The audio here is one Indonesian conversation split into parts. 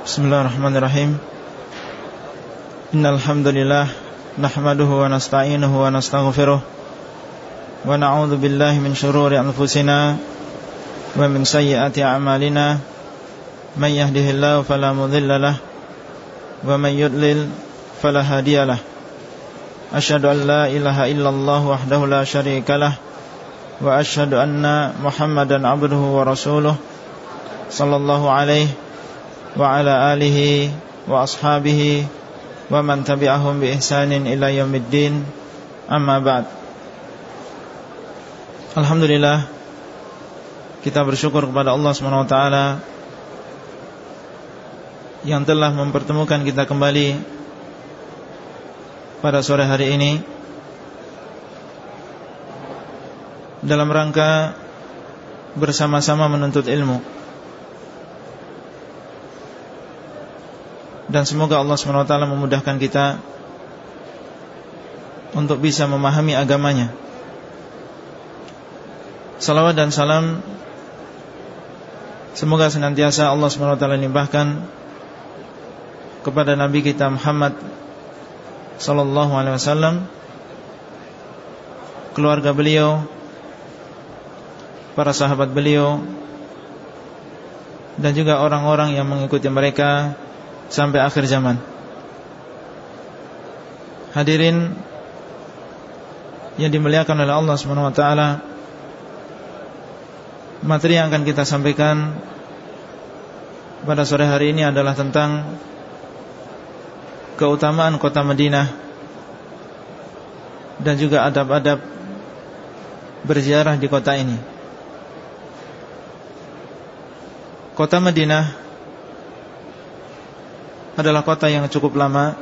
Bismillahirrahmanirrahim. Innal hamdalillah nahmaduhu wa nasta'inuhu wa nastaghfiruh. Wa na'udzu billahi min shururi anfusina wa min sayyiati a'malina. Man yahdihillahu fala mudilla lahu wa man yudlil fala hadiyalah Ashhadu an la ilaha illallah wahdahu la syarika lah wa ashhadu anna Muhammadan abduhu wa rasuluh sallallahu alaihi wa ala alihi wa ashabihi wa man tabi'ahum bi ihsanin ila yaumiddin amma ba'd Alhamdulillah kita bersyukur kepada Allah taala yang telah mempertemukan kita kembali pada sore hari ini dalam rangka bersama-sama menuntut ilmu. Dan semoga Allah SWT memudahkan kita Untuk bisa memahami agamanya. Salawat dan salam Semoga senantiasa Allah SWT limpahkan Kepada Nabi kita Muhammad Sallallahu alaihi wasallam Keluarga beliau para sahabat beliau dan juga orang-orang yang mengikuti mereka sampai akhir zaman. Hadirin yang dimuliakan oleh Allah Subhanahu wa taala, materi yang akan kita sampaikan pada sore hari ini adalah tentang keutamaan kota Madinah dan juga adab-adab berziarah di kota ini. Kota Madinah adalah kota yang cukup lama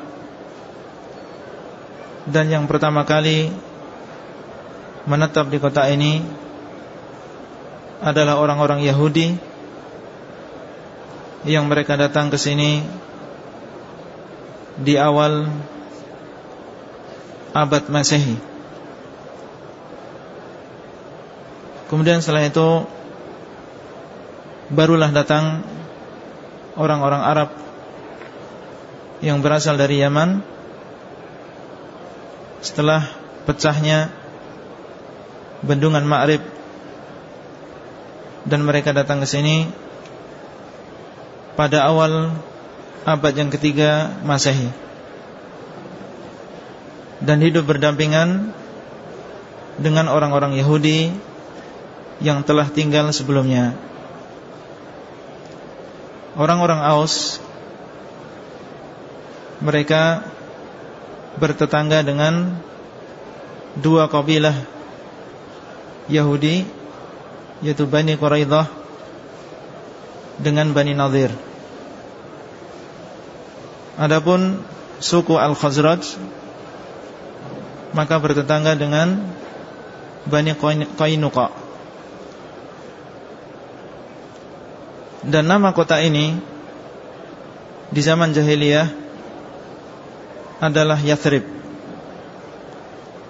dan yang pertama kali menetap di kota ini adalah orang-orang Yahudi yang mereka datang ke sini di awal abad Masehi. Kemudian setelah itu barulah datang orang-orang Arab yang berasal dari Yaman setelah pecahnya bendungan Ma'rib dan mereka datang ke sini pada awal abad yang ketiga Masehi dan hidup berdampingan dengan orang-orang Yahudi yang telah tinggal sebelumnya. Orang-orang Aus Mereka Bertetangga dengan Dua kabilah Yahudi Yaitu Bani Quraidah Dengan Bani Nadir. Adapun Suku Al-Khazraj Maka bertetangga dengan Bani Qainuqa. Dan nama kota ini Di zaman jahiliyah Adalah Yathrib.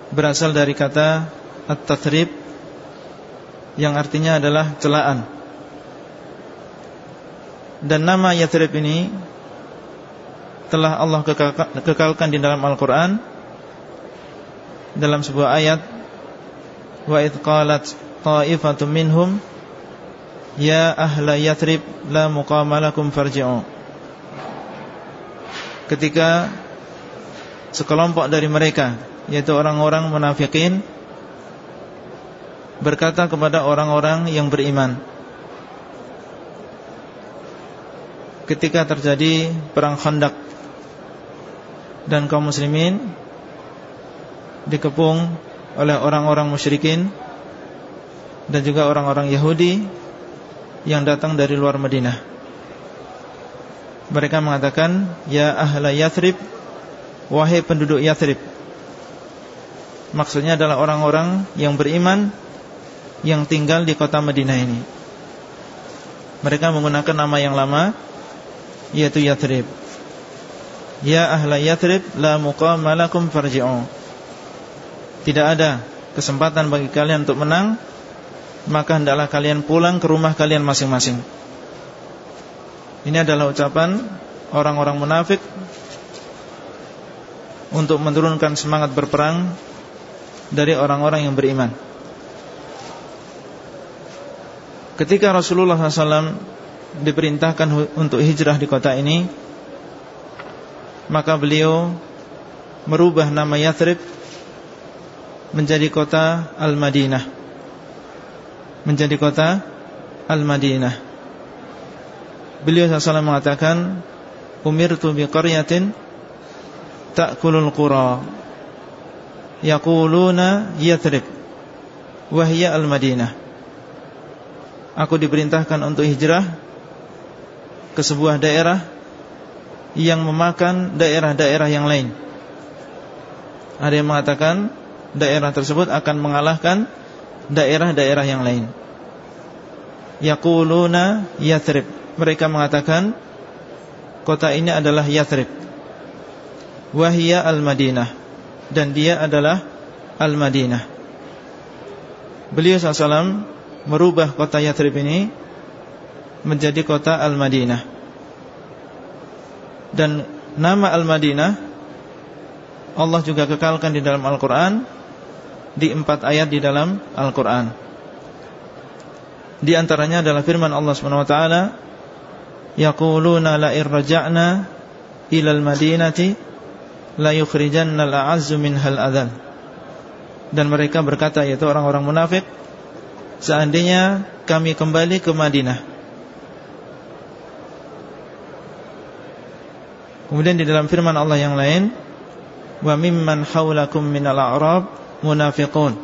Berasal dari kata At-Tathrib Yang artinya adalah celaan. Dan nama Yathrib ini Telah Allah kekalkan di dalam Al-Quran Dalam sebuah ayat Wa idqalat ta'ifatum minhum Ya ahla Yathrib la muqamalakum farji'u. Ketika sekelompok dari mereka yaitu orang-orang munafikin berkata kepada orang-orang yang beriman ketika terjadi perang Khandaq dan kaum muslimin dikepung oleh orang-orang musyrikin dan juga orang-orang Yahudi yang datang dari luar Madinah. Mereka mengatakan, "Ya ahla Yathrib, wahai penduduk Yathrib." Maksudnya adalah orang-orang yang beriman yang tinggal di kota Madinah ini. Mereka menggunakan nama yang lama yaitu Yathrib. Ya ahla Yathrib la muqama lakum farji'u. Tidak ada kesempatan bagi kalian untuk menang maka hendaklah kalian pulang ke rumah kalian masing-masing. Ini adalah ucapan orang-orang munafik untuk menurunkan semangat berperang dari orang-orang yang beriman. Ketika Rasulullah SAW diperintahkan untuk hijrah di kota ini, maka beliau merubah nama Yathrib menjadi kota Al-Madinah. Menjadi kota Al-Madinah. Beliau SAW mengatakan, Umirtu biqaryatin ta'kulul qura yaquluna Yathrib wahya al-Madinah Aku diperintahkan untuk hijrah ke sebuah daerah yang memakan daerah-daerah yang lain. Ada yang mengatakan daerah tersebut akan mengalahkan daerah-daerah yang lain. Yaquluna Yathrib. Mereka mengatakan kota ini adalah Yathrib. Wahia al-Madinah dan dia adalah Al-Madinah. Beliau SAW merubah kota Yathrib ini menjadi kota Al-Madinah. Dan nama Al-Madinah Allah juga kekalkan di dalam Al-Quran Di empat ayat di dalam Al-Quran Di antaranya adalah firman Allah SWT Yaquluna la irraja'na ilal madinati la yukhrijanna al-a'azzu minhal adhan. Dan mereka berkata yaitu orang-orang munafik seandainya kami kembali ke Madinah. Kemudian di dalam firman Allah yang lain wa mimman haulakum minal a'rab munafiqun.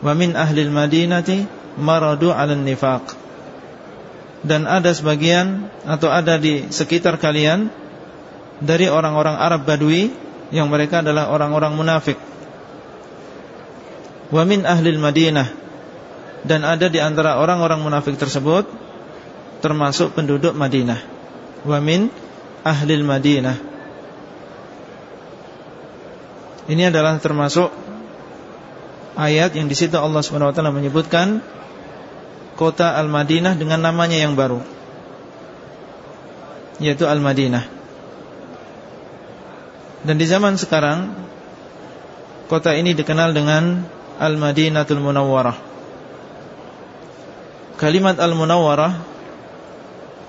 Wa min ahli al-madinati maradu 'alan nifaq. Dan ada sebagian atau ada di sekitar kalian dari orang-orang Arab Badui yang mereka adalah orang-orang munafik. Wa min Madinah dan ada di antara orang-orang munafik tersebut termasuk penduduk Madinah. Wa min Madinah. Ini adalah termasuk ayat yang di situ Allah Subhanahu wa taala menyebutkan kota Al-Madinah dengan namanya yang baru yaitu Al-Madinah. Dan di zaman sekarang Kota ini dikenal dengan Al-Madinatul Munawwarah. Kalimat Al-Munawwarah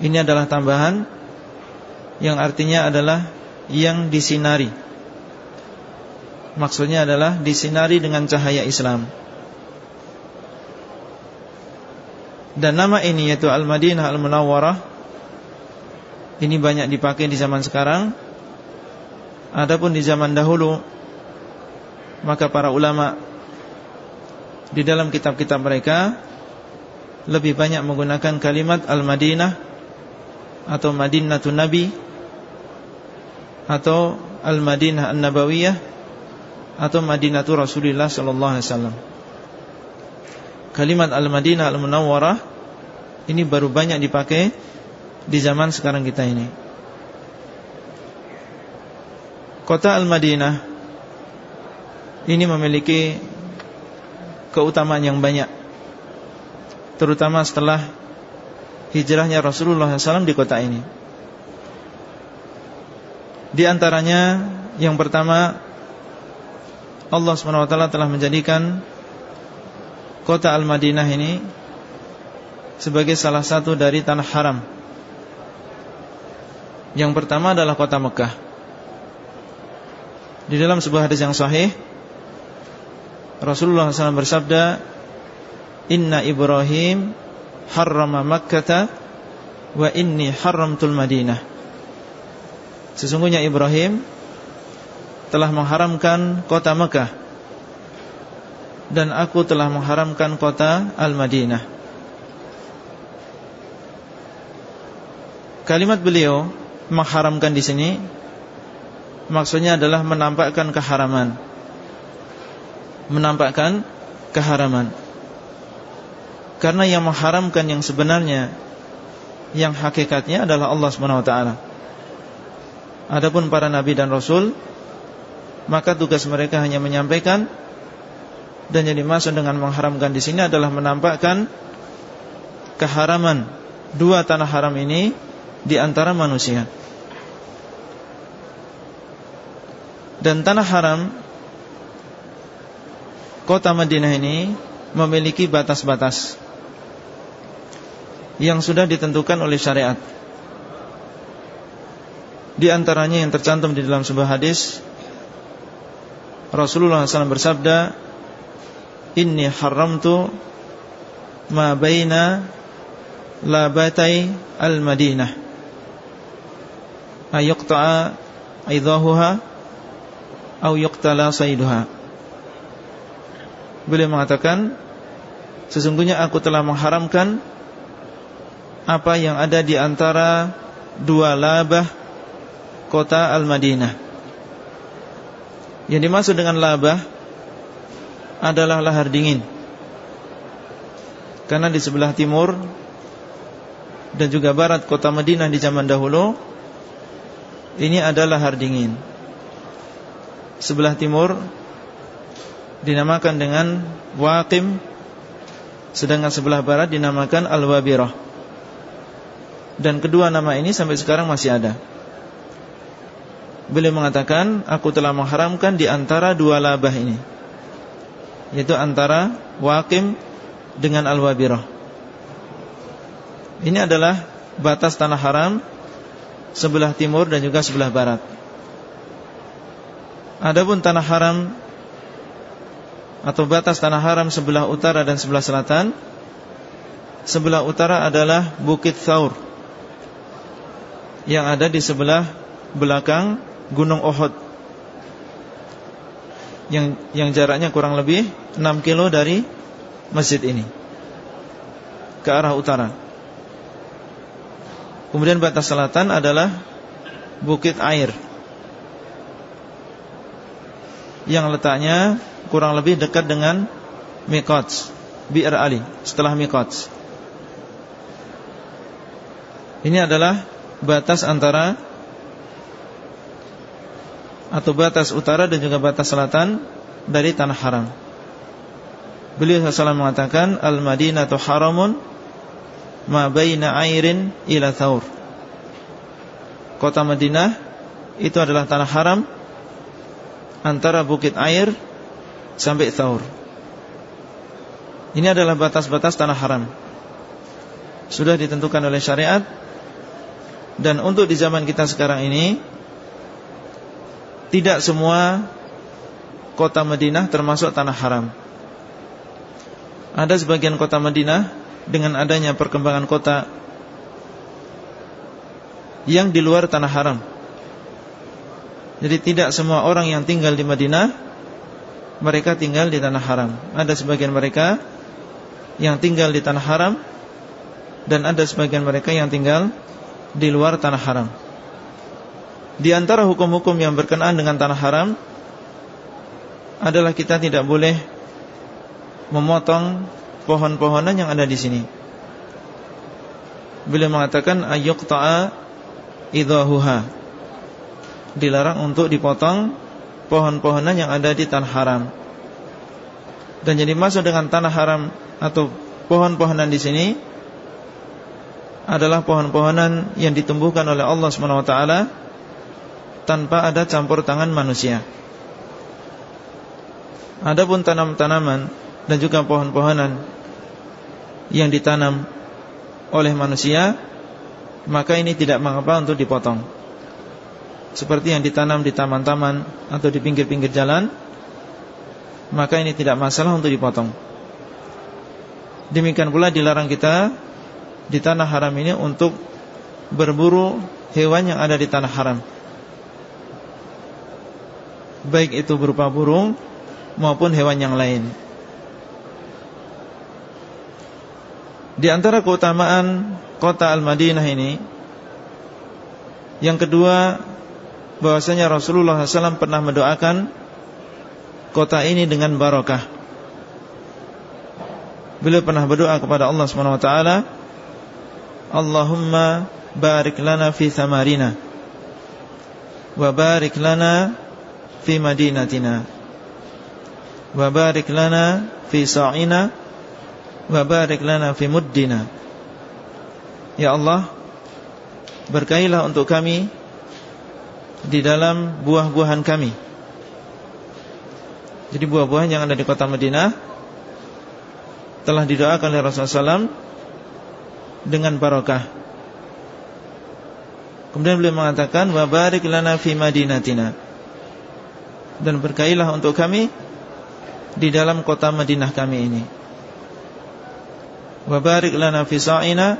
Ini adalah tambahan Yang artinya adalah Yang disinari. Maksudnya adalah Disinari dengan cahaya Islam. Dan nama ini yaitu Al-Madinah Al-Munawwarah Ini banyak dipakai di zaman sekarang Adapun di zaman dahulu Maka para ulama Di dalam kitab-kitab mereka Lebih banyak menggunakan kalimat Al-Madinah Atau Madinatun Nabi Atau Al-Madinah An-Nabawiyah Atau Madinatu Rasulullah Sallallahu Alaihi Wasallam. Kalimat Al-Madinah Al-Munawwarah Ini baru banyak dipakai Di zaman sekarang kita ini Kota Al-Madinah Ini memiliki Keutamaan yang banyak Terutama setelah Hijrahnya Rasulullah SAW di kota ini. Di antaranya Yang pertama Allah SWT telah menjadikan Kota Al-Madinah ini Sebagai salah satu dari tanah haram. Yang pertama adalah kota Mekah di dalam sebuah hadis yang sahih Rasulullah SAW bersabda Inna Ibrahim Harrama Makkata Wa inni haramtul Madinah. Sesungguhnya Ibrahim Telah mengharamkan kota Mekah Dan aku telah mengharamkan kota Al-Madinah. Kalimat beliau Mengharamkan di sini Maksudnya adalah menampakkan keharaman. Menampakkan keharaman. Karena yang mengharamkan yang sebenarnya Yang hakikatnya adalah Allah SWT Adapun para nabi dan rasul Maka tugas mereka hanya menyampaikan Dan yang dimaksud dengan mengharamkan di sini adalah menampakkan Keharaman. Dua tanah haram ini di antara manusia. Dan tanah haram kota Madinah ini memiliki batas-batas yang sudah ditentukan oleh syariat. Di antaranya yang tercantum di dalam sebuah hadis Rasulullah SAW bersabda Inni haramtu ma baina labatai al-Madinah ayuqta'a aidahuha au yuqtala saiduha. Beliau mengatakan sesungguhnya aku telah mengharamkan apa yang ada di antara dua labah kota Al-Madinah. Yang dimaksud dengan labah adalah lahar dingin. Karena di sebelah timur dan juga barat kota Madinah di zaman dahulu ini adalah lahar dingin sebelah timur dinamakan dengan Waqim sedangkan sebelah barat dinamakan Al-Wabirah. Dan kedua nama ini sampai sekarang masih ada. Beliau mengatakan Aku telah mengharamkan di antara dua labah ini Yaitu antara Waqim dengan Al-Wabirah. Ini adalah batas tanah haram Sebelah timur dan juga sebelah barat Adapun tanah haram atau batas tanah haram sebelah utara dan sebelah selatan Sebelah utara adalah Bukit Thaur Yang ada di sebelah belakang Gunung Ohod yang, yang jaraknya kurang lebih 6 kilo dari masjid ini Ke arah utara. Kemudian batas selatan adalah Bukit Air yang letaknya kurang lebih dekat dengan Miqat Bi'r Ali setelah Miqat Ini adalah batas antara atau batas utara dan juga batas selatan dari tanah haram. Beliau SAW mengatakan Al-Madinatu haramun ma baina airin ila thaur. Kota Madinah itu adalah tanah haram antara bukit air sampai Thaur. Ini adalah batas-batas tanah haram. Sudah ditentukan oleh syariat dan untuk di zaman kita sekarang ini tidak semua kota Madinah termasuk tanah haram. Ada sebagian kota Madinah dengan adanya perkembangan kota yang di luar tanah haram jadi tidak semua orang yang tinggal di Madinah Mereka tinggal di tanah haram. Ada sebagian mereka Yang tinggal di tanah haram Dan ada sebagian mereka yang tinggal Di luar tanah haram. Di antara hukum-hukum yang berkenaan dengan tanah haram Adalah kita tidak boleh Memotong Pohon-pohonan yang ada di sini. Beliau mengatakan Ayyuqta'a Idahuha dilarang untuk dipotong pohon-pohonan yang ada di tanah haram. Dan jadi masuk dengan tanah haram atau pohon-pohonan di sini adalah pohon-pohonan yang ditumbuhkan oleh Allah SWT tanpa ada campur tangan manusia. Adapun tanam-tanaman dan juga pohon-pohonan yang ditanam oleh manusia, maka ini tidak mengapa untuk dipotong seperti yang ditanam di taman-taman atau di pinggir-pinggir jalan maka ini tidak masalah untuk dipotong. Demikian pula dilarang kita di tanah haram ini untuk berburu hewan yang ada di tanah haram. Baik itu berupa burung maupun hewan yang lain. Di antara keutamaan kota Al-Madinah ini yang kedua bahwasanya Rasulullah SAW pernah mendoakan kota ini dengan barakah. Beliau pernah berdoa kepada Allah SWT Allahumma barik lana fi thamarina wa barik lana fi madinatina wa barik lana fi sa'ina wa barik lana fi muddina Ya Allah Berkailah untuk kami Di dalam buah-buahan kami. Jadi buah-buahan yang ada di kota Madinah Telah didoakan oleh Rasulullah SAW Dengan barokah. Kemudian beliau mengatakan Wa barik lana fi madinatina. Dan berkailah untuk kami Di dalam kota Madinah kami ini. Wa barik lana fi sa'ina.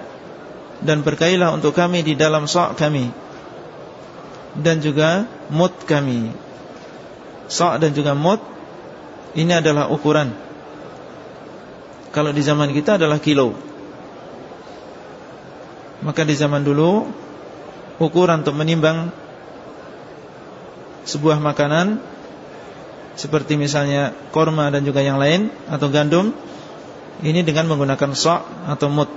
Dan berkailah untuk kami di dalam sa' kami dan juga mut kami. Sa' dan juga mut ini adalah ukuran. Kalau di zaman kita adalah kilo. Maka di zaman dulu ukuran untuk menimbang sebuah makanan seperti misalnya korma dan juga yang lain atau gandum ini dengan menggunakan sa' atau mut.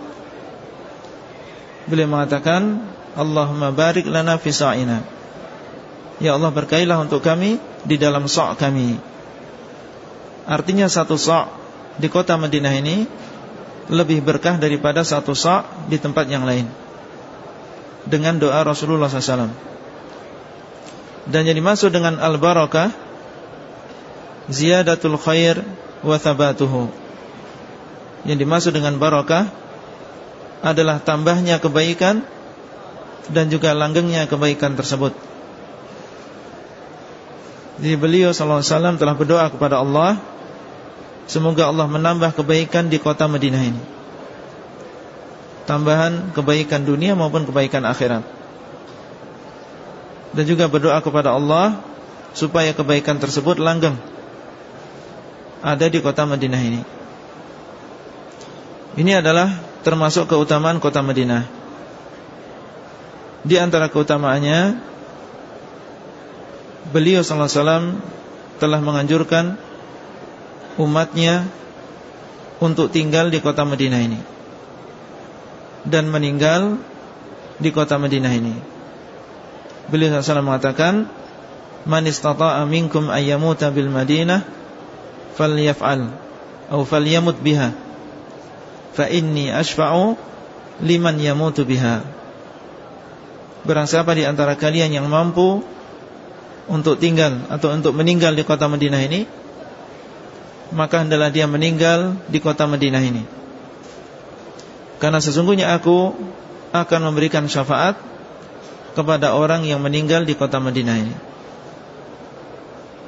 Beliau mengatakan Allahumma barik lana fi sa'ina Ya Allah berkailah untuk kami Di dalam sa' kami. Artinya satu sa' Di kota Madinah ini Lebih berkah daripada satu sa' Di tempat yang lain. Dengan doa Rasulullah SAW Dan yang dimaksud dengan al-barakah Ziyadatul khair Wa thabatuhu. Yang dimaksud dengan barakah adalah tambahnya kebaikan dan juga langgengnya kebaikan tersebut. Jadi beliau sallallahu alaihi wasallam telah berdoa kepada Allah semoga Allah menambah kebaikan di kota Madinah ini. Tambahan kebaikan dunia maupun kebaikan akhirat. Dan juga berdoa kepada Allah supaya kebaikan tersebut langgeng ada di kota Madinah ini. Ini adalah termasuk keutamaan kota Madinah. Di antara keutamaannya beliau sallallahu alaihi wasallam telah menganjurkan umatnya untuk tinggal di kota Madinah ini dan meninggal di kota Madinah ini. Beliau SAW mengatakan, "Man istata'a minkum ayyamuta bil Madinah falyaf'al atau falyamut biha." fa inni ashfa'u liman yamutu biha Barang siapa di antara kalian yang mampu untuk tinggal atau untuk meninggal di kota Madinah ini maka hendaklah dia meninggal di kota Madinah ini. Karena sesungguhnya aku akan memberikan syafaat kepada orang yang meninggal di kota Madinah ini.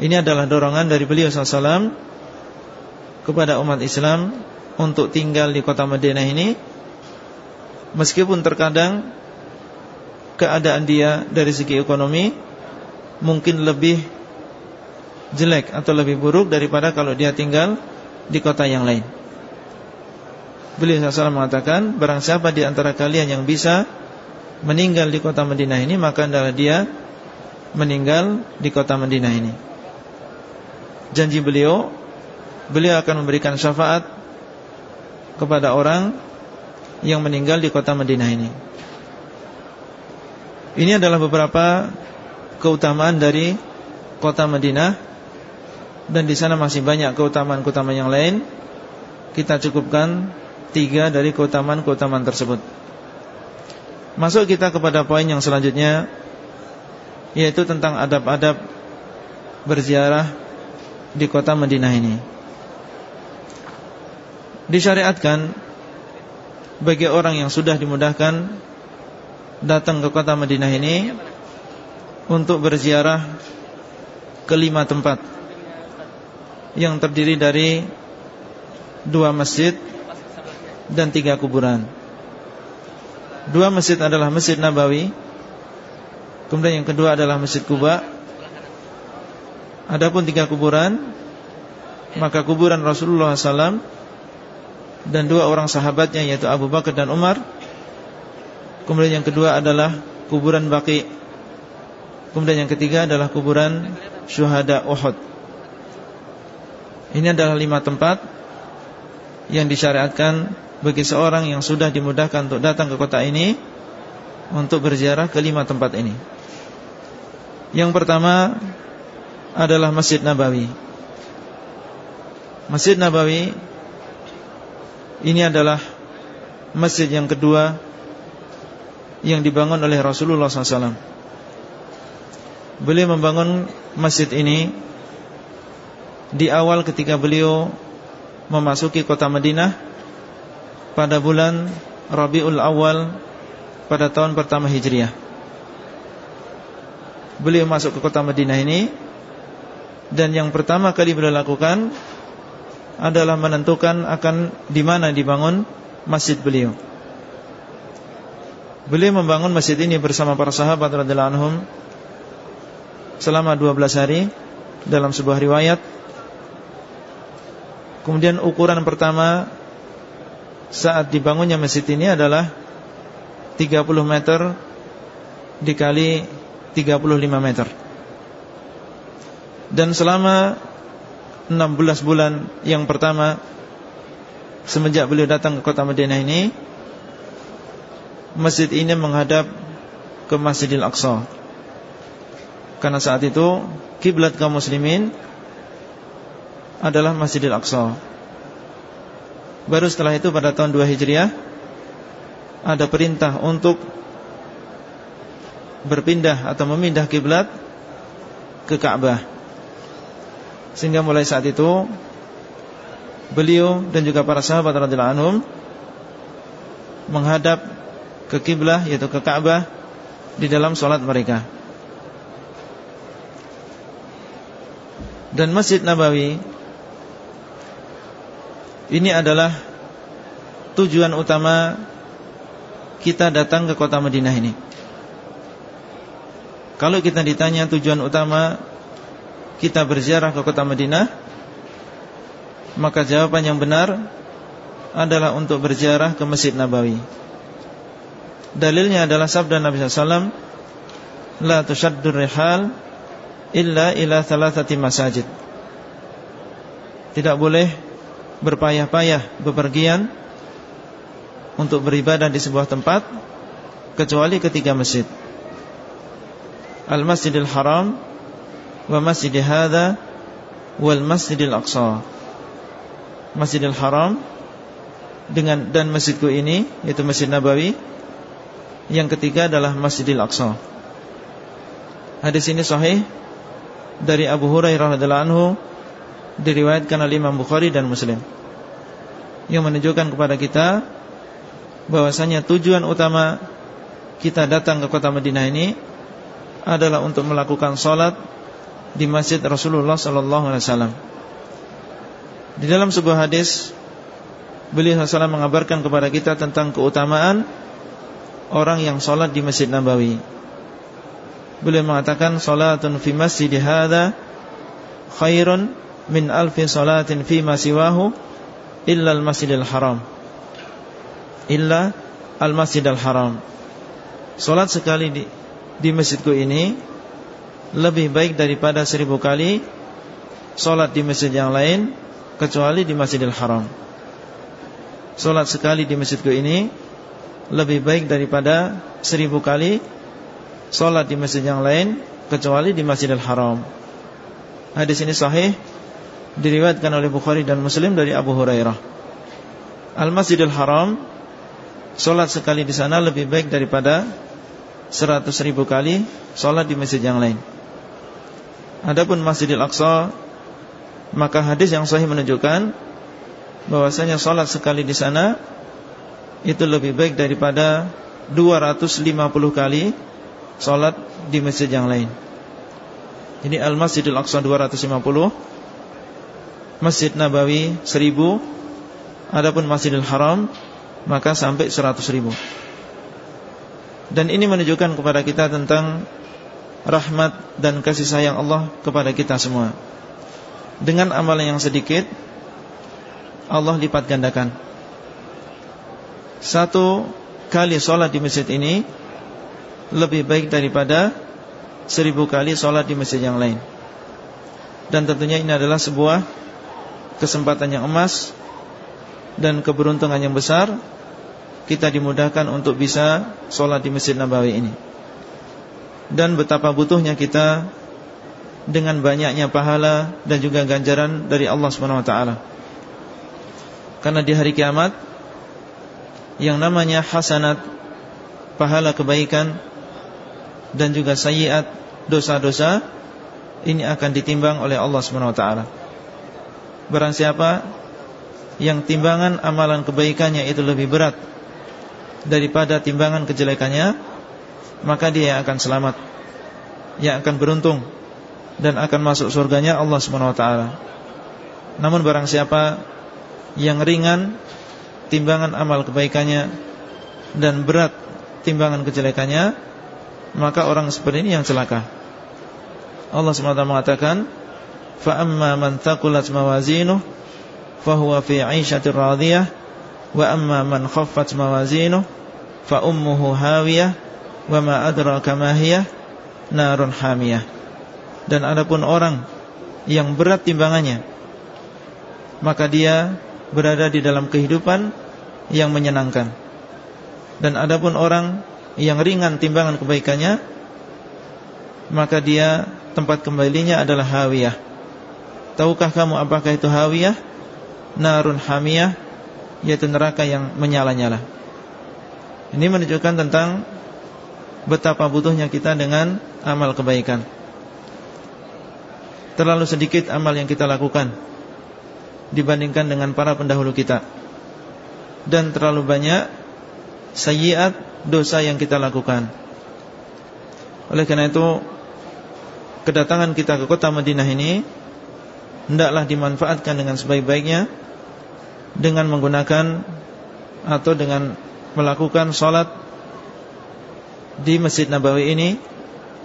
Ini adalah dorongan dari beliau SAW kepada umat Islam untuk tinggal di kota Madinah ini Meskipun terkadang Keadaan dia dari segi ekonomi Mungkin lebih Jelek atau lebih buruk Daripada kalau dia tinggal Di kota yang lain Beliau SAW mengatakan Barang siapa di antara kalian yang bisa Meninggal di kota Madinah ini Maka adalah dia Meninggal di kota Madinah ini Janji beliau Beliau akan memberikan syafaat kepada orang yang meninggal di kota Madinah ini. Ini adalah beberapa keutamaan dari kota Madinah dan di sana masih banyak keutamaan-keutamaan yang lain. Kita cukupkan tiga dari keutamaan-keutamaan tersebut. Masuk kita kepada poin yang selanjutnya yaitu tentang adab-adab berziarah di kota Madinah ini disyariatkan bagi orang yang sudah dimudahkan datang ke kota Madinah ini untuk berziarah ke lima tempat yang terdiri dari dua masjid dan tiga kuburan. Dua masjid adalah Masjid Nabawi, kemudian yang kedua adalah Masjid Kuba. Adapun tiga kuburan, maka kuburan Rasulullah SAW dan dua orang sahabatnya yaitu Abu Bakar dan Umar. Kemudian yang kedua adalah kuburan Baqi. Kemudian yang ketiga adalah kuburan syuhada Uhud. Ini adalah lima tempat yang disyariatkan bagi seorang yang sudah dimudahkan untuk datang ke kota ini untuk berziarah ke lima tempat ini. Yang pertama adalah Masjid Nabawi. Masjid Nabawi ini adalah masjid yang kedua yang dibangun oleh Rasulullah SAW. Beliau membangun masjid ini di awal ketika beliau memasuki kota Madinah pada bulan Rabiul Awal pada tahun pertama Hijriah. Beliau masuk ke kota Madinah ini dan yang pertama kali beliau lakukan adalah menentukan akan di mana dibangun masjid beliau. Beliau membangun masjid ini bersama para sahabat radhiyallahu anhum selama 12 hari dalam sebuah riwayat. Kemudian ukuran pertama saat dibangunnya masjid ini adalah 30 meter dikali 35 meter. Dan selama 16 bulan yang pertama semenjak beliau datang ke kota Madinah ini masjid ini menghadap ke Masjidil Aqsa. Karena saat itu kiblat kaum muslimin adalah Masjidil Aqsa. Baru setelah itu pada tahun 2 Hijriah ada perintah untuk berpindah atau memindah kiblat ke Ka'bah. Sehingga mulai saat itu beliau dan juga para sahabat radhiyallahu anhum menghadap ke kiblah yaitu ke Ka'bah di dalam solat mereka. Dan Masjid Nabawi ini adalah tujuan utama kita datang ke kota Madinah ini. Kalau kita ditanya tujuan utama kita berziarah ke kota Madinah, maka jawaban yang benar adalah untuk berziarah ke Masjid Nabawi. Dalilnya adalah sabda Nabi SAW La tushaddur rihal Illa ila thalathati masajid. Tidak boleh Berpayah-payah Bepergian Untuk beribadah di sebuah tempat Kecuali ketiga masjid. Al-Masjidil Haram Wa Masjidil Hadha Wal Masjidil Aqsa. Masjidil Haram dengan dan masjidku ini yaitu Masjid Nabawi yang ketiga adalah Masjidil Aqsa. Hadis ini sahih Dari Abu Hurairah radhiyallahu anhu Diriwayatkan oleh Imam Bukhari dan Muslim Yang menunjukkan kepada kita bahwasanya tujuan utama Kita datang ke kota Madinah ini Adalah untuk melakukan sholat Di Masjid Rasulullah Sallallahu Alaihi Wasallam. Di dalam sebuah hadis Beliau SAW mengabarkan kepada kita tentang keutamaan orang yang sholat di Masjid Nabawi Beliau mengatakan Sholatun fi masjid hadha Khairun min alfi sholatin fi masiwahu Illa al-masjidil haram. Illa al-masjidil haram. Sholat sekali di, di masjidku ini Lebih baik daripada seribu kali Sholat di masjid yang lain Kecuali di masjidil haram. Sholat sekali di masjidku ini lebih baik daripada seribu kali Solat di masjid yang lain Kecuali di Masjidil Haram. Hadis ini sahih Diriwayatkan oleh Bukhari dan Muslim Dari Abu Hurairah. Al-Masjidil Haram Solat sekali di sana lebih baik daripada Seratus ribu kali Solat di masjid yang lain. Adapun Masjidil Aqsa Maka hadis yang sahih menunjukkan bahwasanya solat sekali di sana itu lebih baik daripada 250 kali Salat di masjid yang lain. Jadi Al-Masjidil Aqsa 250 Masjid Nabawi 1000 Adapun Masjidil Haram Maka sampai 100 ribu. Dan ini menunjukkan kepada kita tentang Rahmat dan kasih sayang Allah Kepada kita semua. Dengan amalan yang sedikit Allah lipat gandakan. Satu kali sholat di masjid ini Lebih baik daripada Seribu kali sholat di masjid yang lain. Dan tentunya ini adalah sebuah Kesempatan yang emas Dan keberuntungan yang besar Kita dimudahkan untuk bisa Sholat di masjid Nabawi ini. Dan betapa butuhnya kita Dengan banyaknya pahala Dan juga ganjaran dari Allah SWT Karena di hari kiamat yang namanya hasanat pahala kebaikan dan juga sayiat dosa-dosa ini akan ditimbang oleh Allah Subhanahu wa taala. Barang siapa yang timbangan amalan kebaikannya itu lebih berat daripada timbangan kejelekannya, maka dia akan selamat, yang akan beruntung dan akan masuk surganya Allah Subhanahu wa taala. Namun barang siapa yang ringan timbangan amal kebaikannya dan berat timbangan kejelekannya, maka orang seperti ini yang celaka. Allah SWT mengatakan, "Fa amma man thaqulat mawazinuh fahuwa fi 'ishatir radiyah wa amma man khaffat mawazinuh fa ummuhu hawiyah wa ma ma hiya narun hamiyah." Dan adapun orang yang berat timbangannya maka dia berada di dalam kehidupan yang menyenangkan. Dan adapun orang yang ringan timbangan kebaikannya, maka dia tempat kembalinya adalah hawiyah. Tahukah kamu apakah itu hawiyah? Narun hamiyah, yaitu neraka yang menyala-nyala. Ini menunjukkan tentang betapa butuhnya kita dengan amal kebaikan. Terlalu sedikit amal yang kita lakukan dibandingkan dengan para pendahulu kita dan terlalu banyak sayiat dosa yang kita lakukan. Oleh karena itu kedatangan kita ke kota Madinah ini hendaklah dimanfaatkan dengan sebaik-baiknya dengan menggunakan atau dengan melakukan sholat di Masjid Nabawi ini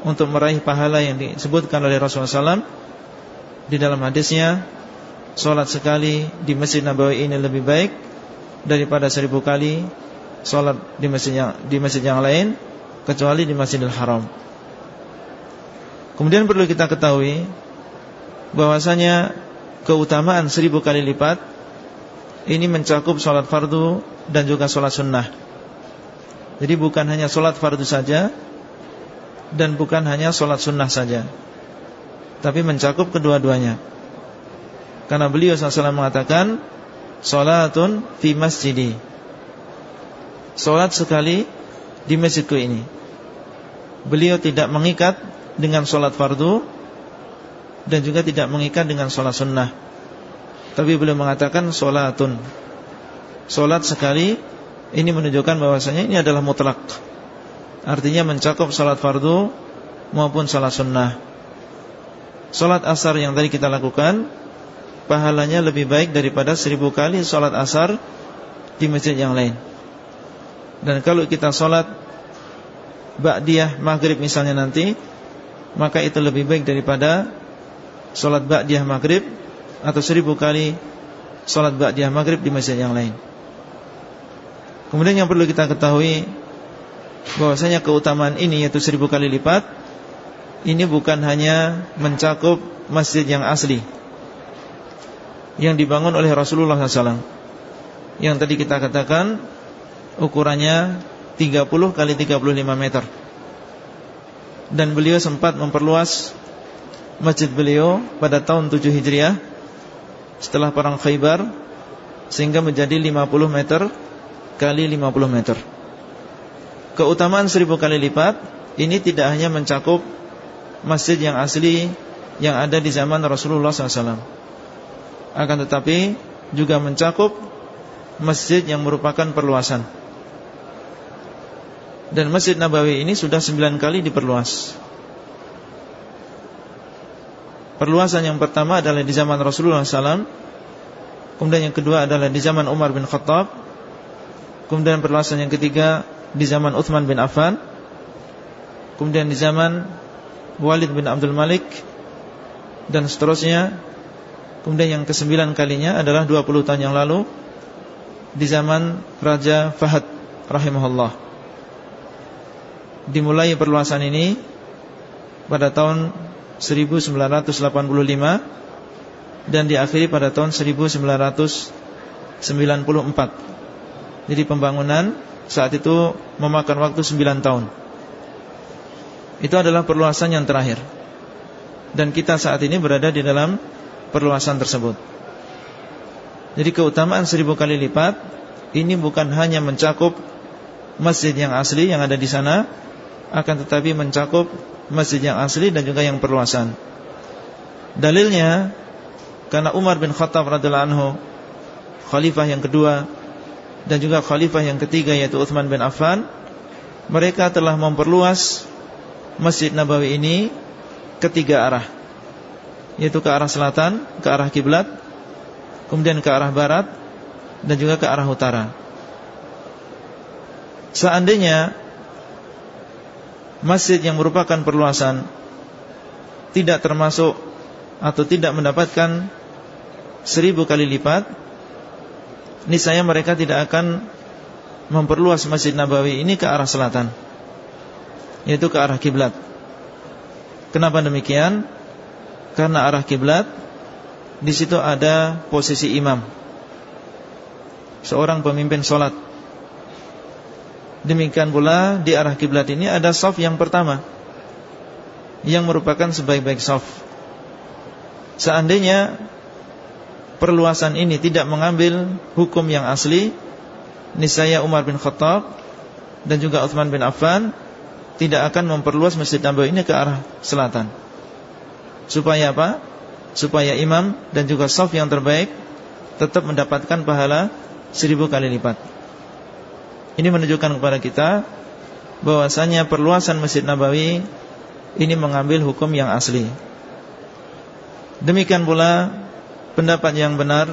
untuk meraih pahala yang disebutkan oleh Rasulullah SAW di dalam hadisnya Sholat sekali di Masjid Nabawi ini lebih baik Daripada seribu kali Sholat di masjid yang, di masjid yang lain Kecuali di Masjidil Haram. Kemudian perlu kita ketahui bahwasanya Keutamaan seribu kali lipat Ini mencakup sholat fardu Dan juga sholat sunnah. Jadi bukan hanya sholat fardu saja Dan bukan hanya sholat sunnah saja Tapi mencakup kedua-duanya. Karena beliau SAW mengatakan Salatun fi masjidi Salat sekali di masjidku ini. Beliau tidak mengikat dengan salat fardu Dan juga tidak mengikat dengan salat sunnah. Tapi beliau mengatakan salatun Salat sekali Ini menunjukkan bahwasanya ini adalah mutlak. Artinya mencakup salat fardu Maupun salat sunnah. Salat asar yang tadi kita lakukan pahalanya lebih baik daripada seribu kali sholat asar di masjid yang lain. Dan kalau kita sholat Ba'diyah maghrib misalnya nanti Maka itu lebih baik daripada Sholat Ba'diyah maghrib Atau seribu kali Sholat Ba'diyah maghrib di masjid yang lain. Kemudian yang perlu kita ketahui bahwasanya keutamaan ini yaitu seribu kali lipat Ini bukan hanya mencakup masjid yang asli yang dibangun oleh Rasulullah SAW Yang tadi kita katakan Ukurannya 30 kali 35 meter. Dan beliau sempat memperluas Masjid beliau pada tahun 7 Hijriah Setelah perang Khaybar Sehingga menjadi 50 meter Kali 50 meter. Keutamaan seribu kali lipat Ini tidak hanya mencakup Masjid yang asli Yang ada di zaman Rasulullah SAW akan tetapi juga mencakup masjid yang merupakan perluasan. Dan Masjid Nabawi ini sudah sembilan kali diperluas. Perluasan yang pertama adalah di zaman Rasulullah SAW Kemudian yang kedua adalah di zaman Umar bin Khattab. Kemudian perluasan yang ketiga di zaman Uthman bin Affan. Kemudian di zaman Walid bin Abdul Malik Dan seterusnya. Kemudian yang kesembilan kalinya adalah 20 tahun yang lalu Di zaman Raja Fahad Rahimahullah Dimulai perluasan ini Pada tahun 1985 Dan diakhiri pada tahun 1994 Jadi pembangunan saat itu memakan waktu 9 tahun. Itu adalah perluasan yang terakhir. Dan kita saat ini berada di dalam perluasan tersebut. Jadi keutamaan seribu kali lipat ini bukan hanya mencakup masjid yang asli yang ada di sana akan tetapi mencakup masjid yang asli dan juga yang perluasan. Dalilnya karena Umar bin Khattab radhiyallahu anhu khalifah yang kedua dan juga khalifah yang ketiga yaitu Uthman bin Affan mereka telah memperluas Masjid Nabawi ini ketiga arah yaitu ke arah selatan, ke arah kiblat, kemudian ke arah barat dan juga ke arah utara. Seandainya masjid yang merupakan perluasan tidak termasuk atau tidak mendapatkan seribu kali lipat, niscaya mereka tidak akan memperluas Masjid Nabawi ini ke arah selatan, yaitu ke arah kiblat. Kenapa demikian? Karena arah kiblat di situ ada posisi imam, seorang pemimpin solat Demikian pula di arah kiblat ini ada saf yang pertama yang merupakan sebaik-baik saf. Seandainya perluasan ini tidak mengambil hukum yang asli, niscaya Umar bin Khattab dan juga Uthman bin Affan tidak akan memperluas Masjid Nabawi ini ke arah selatan. Supaya apa? Supaya imam dan juga saf yang terbaik tetap mendapatkan pahala seribu kali lipat. Ini menunjukkan kepada kita bahwasanya perluasan Masjid Nabawi ini mengambil hukum yang asli. Demikian pula pendapat yang benar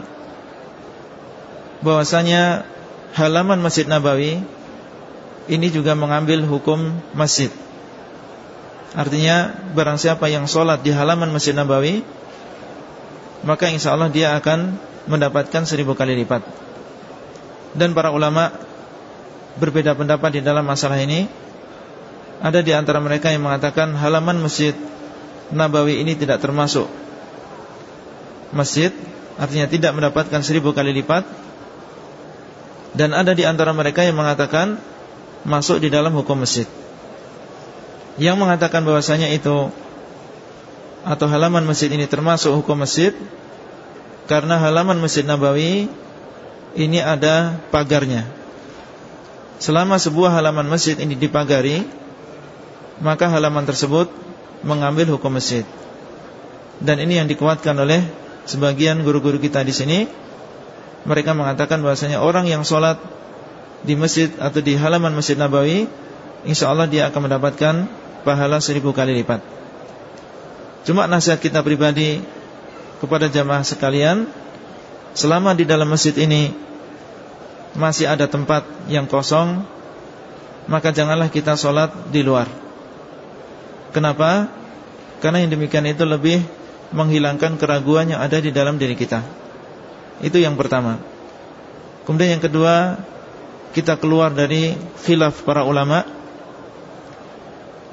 bahwasanya halaman Masjid Nabawi ini juga mengambil hukum masjid. Artinya barang siapa yang sholat di halaman Masjid Nabawi Maka insya Allah dia akan mendapatkan seribu kali lipat Dan para ulama berbeda pendapat di dalam masalah ini. Ada di antara mereka yang mengatakan halaman masjid Nabawi ini tidak termasuk masjid, artinya tidak mendapatkan seribu kali lipat. Dan ada di antara mereka yang mengatakan masuk di dalam hukum masjid. Yang mengatakan bahwasanya itu atau halaman masjid ini termasuk hukum masjid karena halaman masjid Nabawi ini ada pagarnya Selama sebuah halaman masjid ini dipagari Maka halaman tersebut Mengambil hukum masjid. Dan ini yang dikuatkan oleh Sebagian guru-guru kita di sini. Mereka mengatakan bahwasanya Orang yang sholat di masjid Atau di halaman masjid Nabawi Insya Allah dia akan mendapatkan Pahala seribu kali lipat. Cuma nasihat kita pribadi Kepada jamaah sekalian Selama di dalam masjid ini masih ada tempat yang kosong Maka janganlah kita sholat di luar. Kenapa? Karena yang demikian itu lebih Menghilangkan keraguan yang ada di dalam diri kita. Itu yang pertama. Kemudian yang kedua Kita keluar dari khilaf para ulama.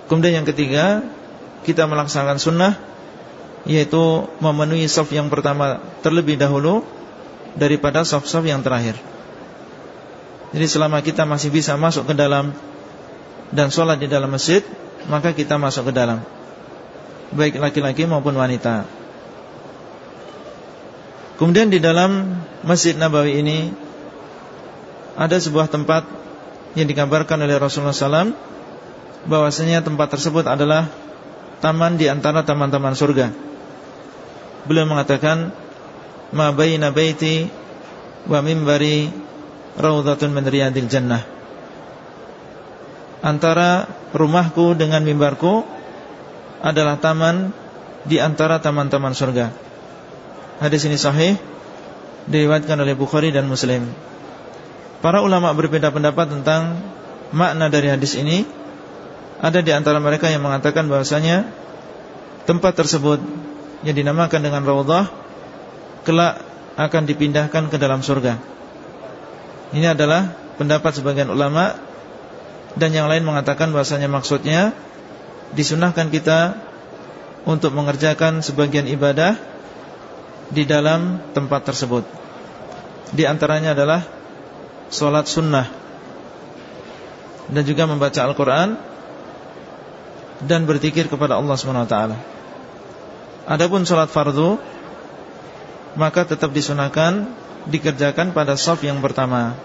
Kemudian yang ketiga Kita melaksanakan sunnah Yaitu memenuhi sof yang pertama Terlebih dahulu Daripada sof-sof yang terakhir jadi selama kita masih bisa masuk ke dalam Dan sholat di dalam masjid Maka kita masuk ke dalam. Baik laki-laki maupun wanita. Kemudian di dalam Masjid Nabawi ini Ada sebuah tempat Yang dikabarkan oleh Rasulullah SAW bahwasanya tempat tersebut adalah Taman di antara taman-taman surga. Beliau mengatakan Ma bayna baiti Wa mimbari Raudhatun min riyadil jannah. Antara rumahku dengan mimbarku Adalah taman Di antara taman-taman surga. Hadis ini sahih Diriwayatkan oleh Bukhari dan Muslim. Para ulama berbeda pendapat tentang Makna dari hadis ini. Ada di antara mereka yang mengatakan bahwasanya Tempat tersebut Yang dinamakan dengan Raudhah Kelak akan dipindahkan ke dalam surga ini adalah pendapat sebagian ulama dan yang lain mengatakan bahasanya maksudnya disunahkan kita untuk mengerjakan sebagian ibadah di dalam tempat tersebut. Di antaranya adalah solat sunnah dan juga membaca Al-Quran dan berzikir kepada Allah SWT. Adapun solat fardu maka tetap disunahkan dikerjakan pada saf yang pertama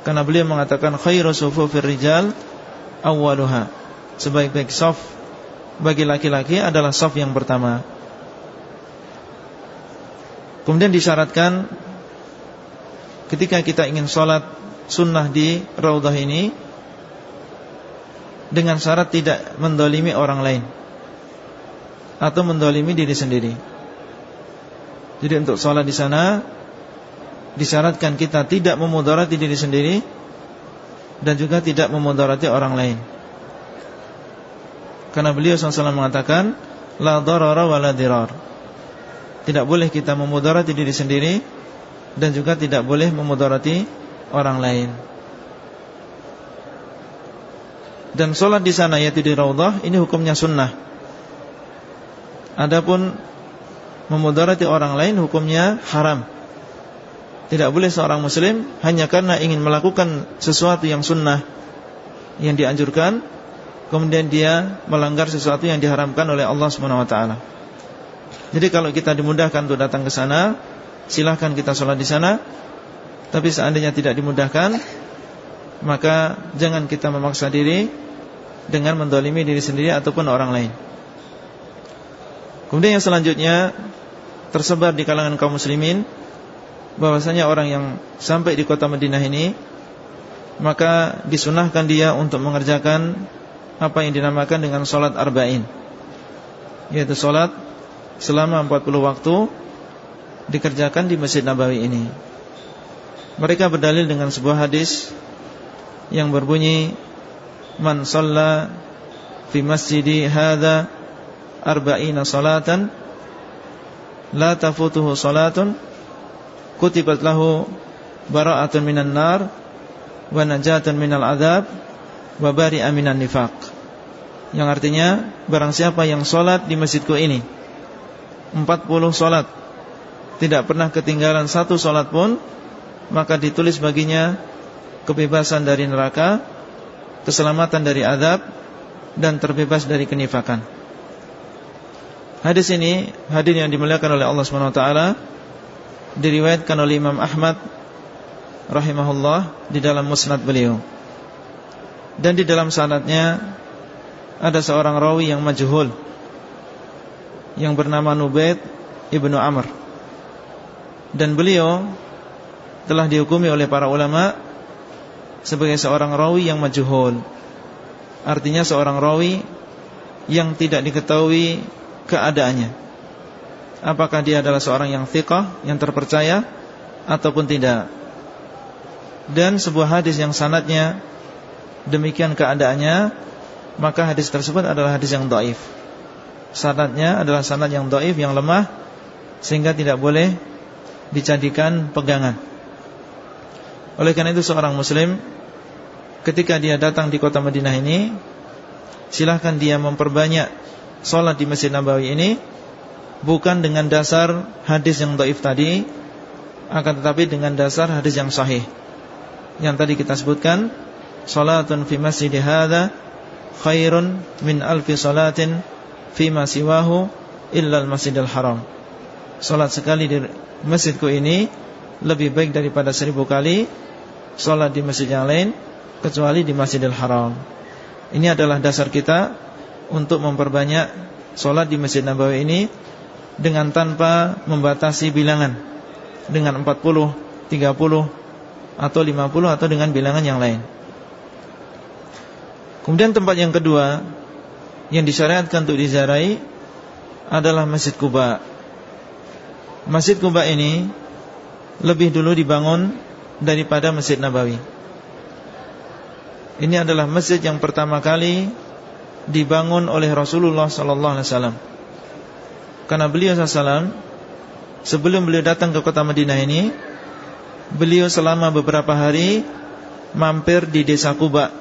Karena beliau mengatakan khairu sufufir rijal awwaluha. Sebaik-baik saf bagi laki-laki adalah saf yang pertama. Kemudian disyaratkan ketika kita ingin sholat sunnah di raudhah ini dengan syarat tidak mendolimi orang lain atau mendolimi diri sendiri. Jadi untuk sholat di sana disyaratkan kita tidak memudarati diri sendiri dan juga tidak memudarati orang lain. Karena beliau SAW mengatakan la darara wa la dirar. Tidak boleh kita memudarati diri sendiri dan juga tidak boleh memudarati orang lain. Dan sholat di sana yaitu di raudhah ini hukumnya sunnah. Adapun memudarati orang lain hukumnya haram. Tidak boleh seorang muslim hanya karena ingin melakukan sesuatu yang sunnah yang dianjurkan kemudian dia melanggar sesuatu yang diharamkan oleh Allah Subhanahu wa taala. Jadi kalau kita dimudahkan untuk datang ke sana, silahkan kita sholat di sana. Tapi seandainya tidak dimudahkan, maka jangan kita memaksa diri dengan mendolimi diri sendiri ataupun orang lain. Kemudian yang selanjutnya tersebar di kalangan kaum muslimin bahwasanya orang yang sampai di kota Madinah ini maka disunahkan dia untuk mengerjakan apa yang dinamakan dengan solat arba'in. Yaitu solat selama 40 waktu dikerjakan di Masjid Nabawi ini. Mereka berdalil dengan sebuah hadis yang berbunyi man shalla fi masjidi hadza arba'ina salatan la tafutuhu salatun kutibat lahu bara'atun minan nar wa najatun minal adab wa bari'a minan nifaq. Yang artinya barang siapa yang solat di masjidku ini 40 solat tidak pernah ketinggalan satu solat pun maka ditulis baginya kebebasan dari neraka keselamatan dari adab dan terbebas dari kenifakan. Hadis ini hadir yang dimuliakan oleh Allah Swt diriwayatkan oleh Imam Ahmad rahimahullah di dalam musnad beliau. Dan di dalam sanadnya ada seorang rawi yang majhul yang bernama Nubaid ibnu Amr. Dan beliau telah dihukumi oleh para ulama sebagai seorang rawi yang majhul. Artinya seorang rawi yang tidak diketahui keadaannya apakah dia adalah seorang yang thiqah, yang terpercaya ataupun tidak. Dan sebuah hadis yang sanatnya demikian keadaannya, maka hadis tersebut adalah hadis yang doif. Sanatnya adalah sanat yang doif, yang lemah, sehingga tidak boleh dijadikan pegangan. Oleh karena itu seorang muslim ketika dia datang di kota Madinah ini, silahkan dia memperbanyak sholat di Masjid Nabawi ini bukan dengan dasar hadis yang doif tadi akan tetapi dengan dasar hadis yang sahih yang tadi kita sebutkan salatun fi masjid hadza khairun min alfi salatin fi ma siwahu illa al-masjidil haram salat sekali di masjidku ini lebih baik daripada seribu kali salat di masjid yang lain kecuali di Masjidil Haram. Ini adalah dasar kita untuk memperbanyak salat di Masjid Nabawi ini dengan tanpa membatasi bilangan dengan 40, 30 atau 50 atau dengan bilangan yang lain. Kemudian tempat yang kedua yang disyariatkan untuk diziarahi adalah Masjid Kuba. Masjid Kuba ini lebih dulu dibangun daripada Masjid Nabawi. Ini adalah masjid yang pertama kali dibangun oleh Rasulullah sallallahu alaihi wasallam. Karena beliau SAW Sebelum beliau datang ke kota Madinah ini Beliau selama beberapa hari Mampir di desa Kuba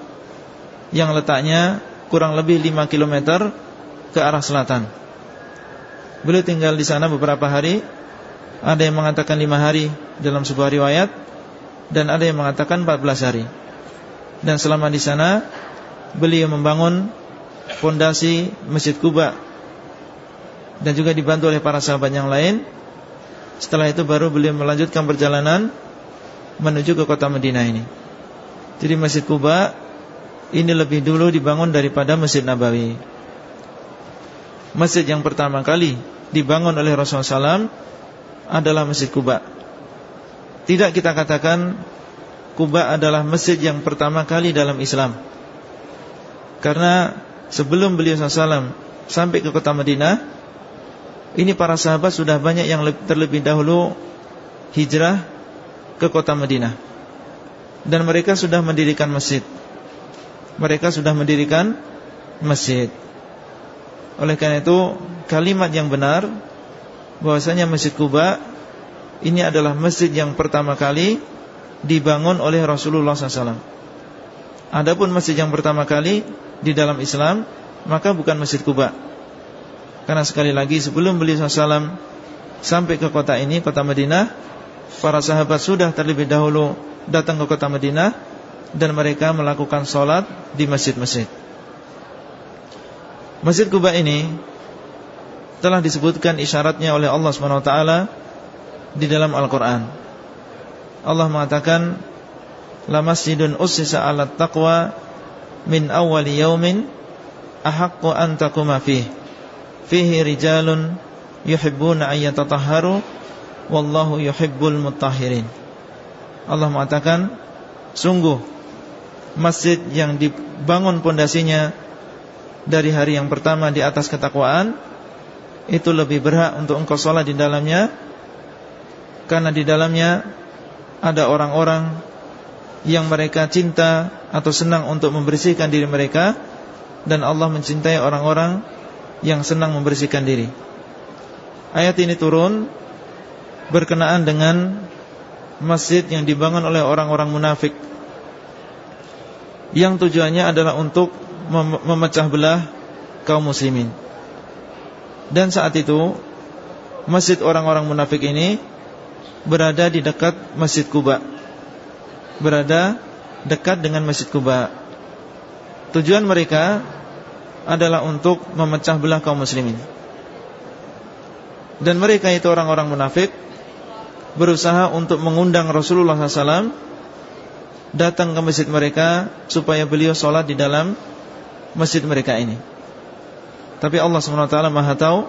Yang letaknya kurang lebih 5 km Ke arah selatan. Beliau tinggal di sana beberapa hari. Ada yang mengatakan 5 hari Dalam sebuah riwayat Dan ada yang mengatakan 14 hari. Dan selama di sana Beliau membangun Fondasi Masjid Kuba dan juga dibantu oleh para sahabat yang lain. Setelah itu baru beliau melanjutkan perjalanan menuju ke kota Madinah ini. Jadi Masjid Kuba ini lebih dulu dibangun daripada Masjid Nabawi. Masjid yang pertama kali dibangun oleh Rasulullah SAW adalah Masjid Kuba. Tidak kita katakan Kuba adalah masjid yang pertama kali dalam Islam. Karena sebelum beliau SAW sampai ke kota Madinah, ini para sahabat sudah banyak yang terlebih dahulu hijrah ke kota Madinah. Dan mereka sudah mendirikan masjid. Mereka sudah mendirikan masjid. Oleh karena itu kalimat yang benar bahwasanya Masjid Kuba ini adalah masjid yang pertama kali dibangun oleh Rasulullah SAW. Adapun masjid yang pertama kali di dalam Islam maka bukan Masjid Kuba. Karena sekali lagi sebelum beliau SAW sampai ke kota ini, kota Madinah, para sahabat sudah terlebih dahulu datang ke kota Madinah dan mereka melakukan sholat di masjid-masjid. Masjid Kuba ini telah disebutkan isyaratnya oleh Allah SWT di dalam Al-Quran. Allah mengatakan, La masjidun ussisa ala taqwa min awali yaumin ahaqqu an takuma fih. Fihi rijalun yuhibbuna ayyatatahharu wallahu yuhibbul mutahhirin. Allah mengatakan, sungguh masjid yang dibangun pondasinya dari hari yang pertama di atas ketakwaan itu lebih berhak untuk engkau sholat di dalamnya karena di dalamnya ada orang-orang yang mereka cinta atau senang untuk membersihkan diri mereka dan Allah mencintai orang-orang yang senang membersihkan diri. Ayat ini turun berkenaan dengan masjid yang dibangun oleh orang-orang munafik yang tujuannya adalah untuk memecah belah kaum muslimin. Dan saat itu masjid orang-orang munafik ini berada di dekat Masjid Kuba. Berada dekat dengan Masjid Kuba. Tujuan mereka adalah untuk memecah belah kaum muslimin. Dan mereka itu orang-orang munafik berusaha untuk mengundang Rasulullah SAW datang ke masjid mereka supaya beliau sholat di dalam masjid mereka ini. Tapi Allah SWT maha tahu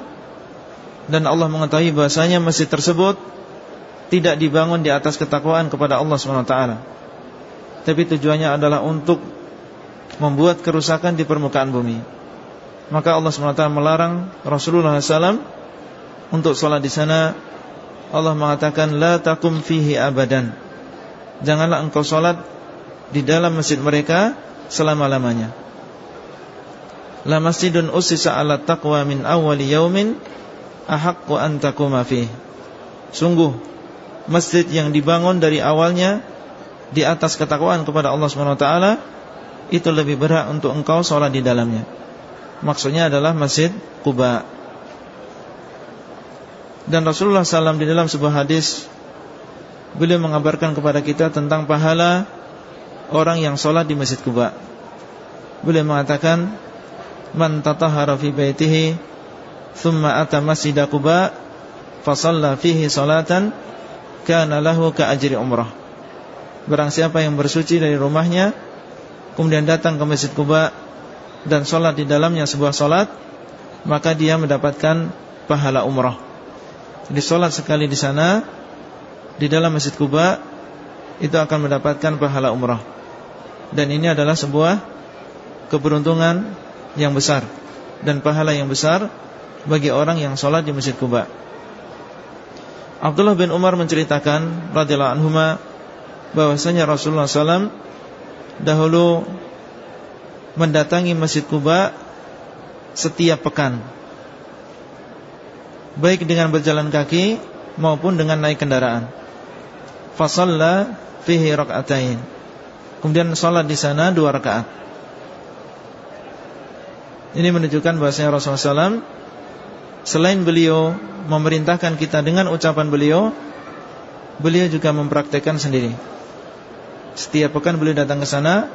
Dan Allah mengetahui bahasanya masjid tersebut Tidak dibangun di atas ketakwaan kepada Allah SWT Tapi tujuannya adalah untuk Membuat kerusakan di permukaan bumi Maka Allah SWT melarang Rasulullah SAW Untuk sholat di sana Allah mengatakan La takum fihi abadan Janganlah engkau sholat Di dalam masjid mereka Selama-lamanya La masjidun usisa ala taqwa min awali yaumin ahaqqu an taquma fi. Sungguh masjid yang dibangun dari awalnya di atas ketakwaan kepada Allah taala itu lebih berhak untuk engkau sholat di dalamnya. Maksudnya adalah Masjid Kuba. Dan Rasulullah SAW di dalam sebuah hadis beliau mengabarkan kepada kita tentang pahala orang yang sholat di Masjid Kuba. Beliau mengatakan man tatahara fi baitihi thumma ata masjid Quba fa shalla fihi salatan kana lahu ka ajri umrah Barang siapa yang bersuci dari rumahnya kemudian datang ke Masjid Kuba dan sholat di dalamnya sebuah sholat maka dia mendapatkan pahala umrah. Jadi sholat sekali di sana di dalam Masjid Kuba itu akan mendapatkan pahala umrah. Dan ini adalah sebuah keberuntungan yang besar dan pahala yang besar bagi orang yang sholat di Masjid Kuba. Abdullah bin Umar menceritakan radhiyallahu anhuma bahwasanya Rasulullah SAW dahulu mendatangi Masjid Kuba setiap pekan, baik dengan berjalan kaki maupun dengan naik kendaraan. Fasalla fihi rakaatain. Kemudian sholat di sana dua rakaat. Ini menunjukkan bahasanya Rasulullah SAW Selain beliau memerintahkan kita dengan ucapan beliau Beliau juga mempraktekkan sendiri Setiap pekan beliau datang ke sana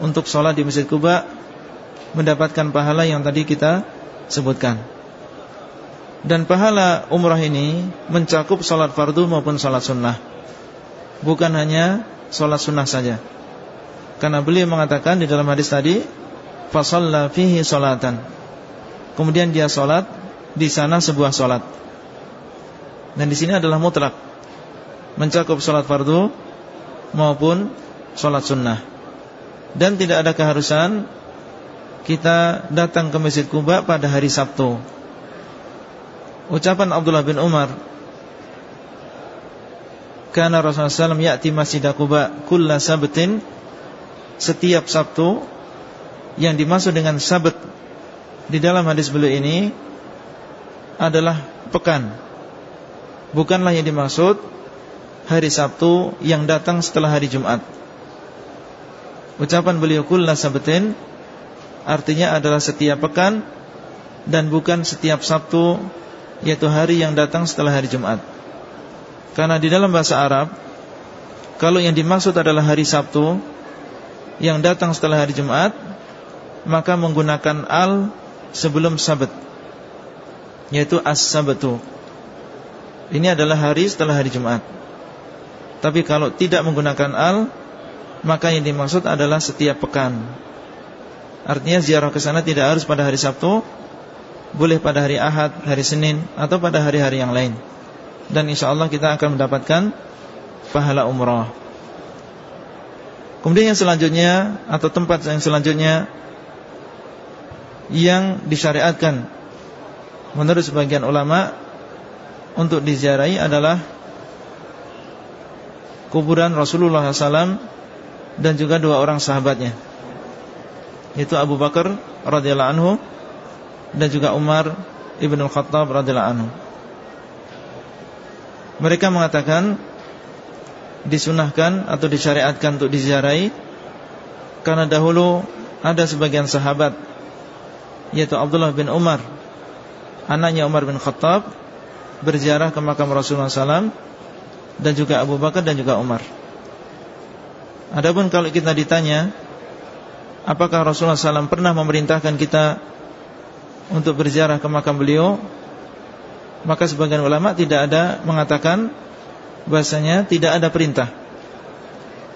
Untuk sholat di Masjid Kuba Mendapatkan pahala yang tadi kita sebutkan Dan pahala umrah ini Mencakup sholat fardu maupun sholat sunnah Bukan hanya sholat sunnah saja Karena beliau mengatakan di dalam hadis tadi, fasalla fihi salatan. Kemudian dia salat di sana sebuah salat. Dan di sini adalah mutlak. Mencakup salat fardu maupun salat sunnah. Dan tidak ada keharusan kita datang ke Masjid Kuba pada hari Sabtu. Ucapan Abdullah bin Umar Karena Rasulullah SAW Ya'ti Masjid Kuba Kulla sabatin setiap Sabtu yang dimaksud dengan sabat di dalam hadis beliau ini adalah pekan. Bukanlah yang dimaksud hari Sabtu yang datang setelah hari Jumat. Ucapan beliau kulla sabatin artinya adalah setiap pekan dan bukan setiap Sabtu yaitu hari yang datang setelah hari Jumat. Karena di dalam bahasa Arab kalau yang dimaksud adalah hari Sabtu yang datang setelah hari Jumat maka menggunakan al sebelum sabat yaitu as-sabtu ini adalah hari setelah hari Jumat tapi kalau tidak menggunakan al maka yang dimaksud adalah setiap pekan. Artinya ziarah ke sana tidak harus pada hari Sabtu boleh pada hari Ahad, hari Senin atau pada hari-hari yang lain. Dan insya Allah kita akan mendapatkan pahala umrah. Kemudian yang selanjutnya Atau tempat yang selanjutnya Yang disyariatkan Menurut sebagian ulama Untuk diziarahi adalah Kuburan Rasulullah SAW Dan juga dua orang sahabatnya Yaitu Abu Bakar radhiyallahu anhu Dan juga Umar Ibn Khattab radhiyallahu anhu Mereka mengatakan disunahkan atau disyariatkan untuk diziarahi karena dahulu ada sebagian sahabat yaitu Abdullah bin Umar anaknya Umar bin Khattab berziarah ke makam Rasulullah SAW dan juga Abu Bakar dan juga Umar. Adapun kalau kita ditanya apakah Rasulullah SAW pernah memerintahkan kita untuk berziarah ke makam beliau, maka sebagian ulama tidak ada mengatakan bahasanya tidak ada perintah.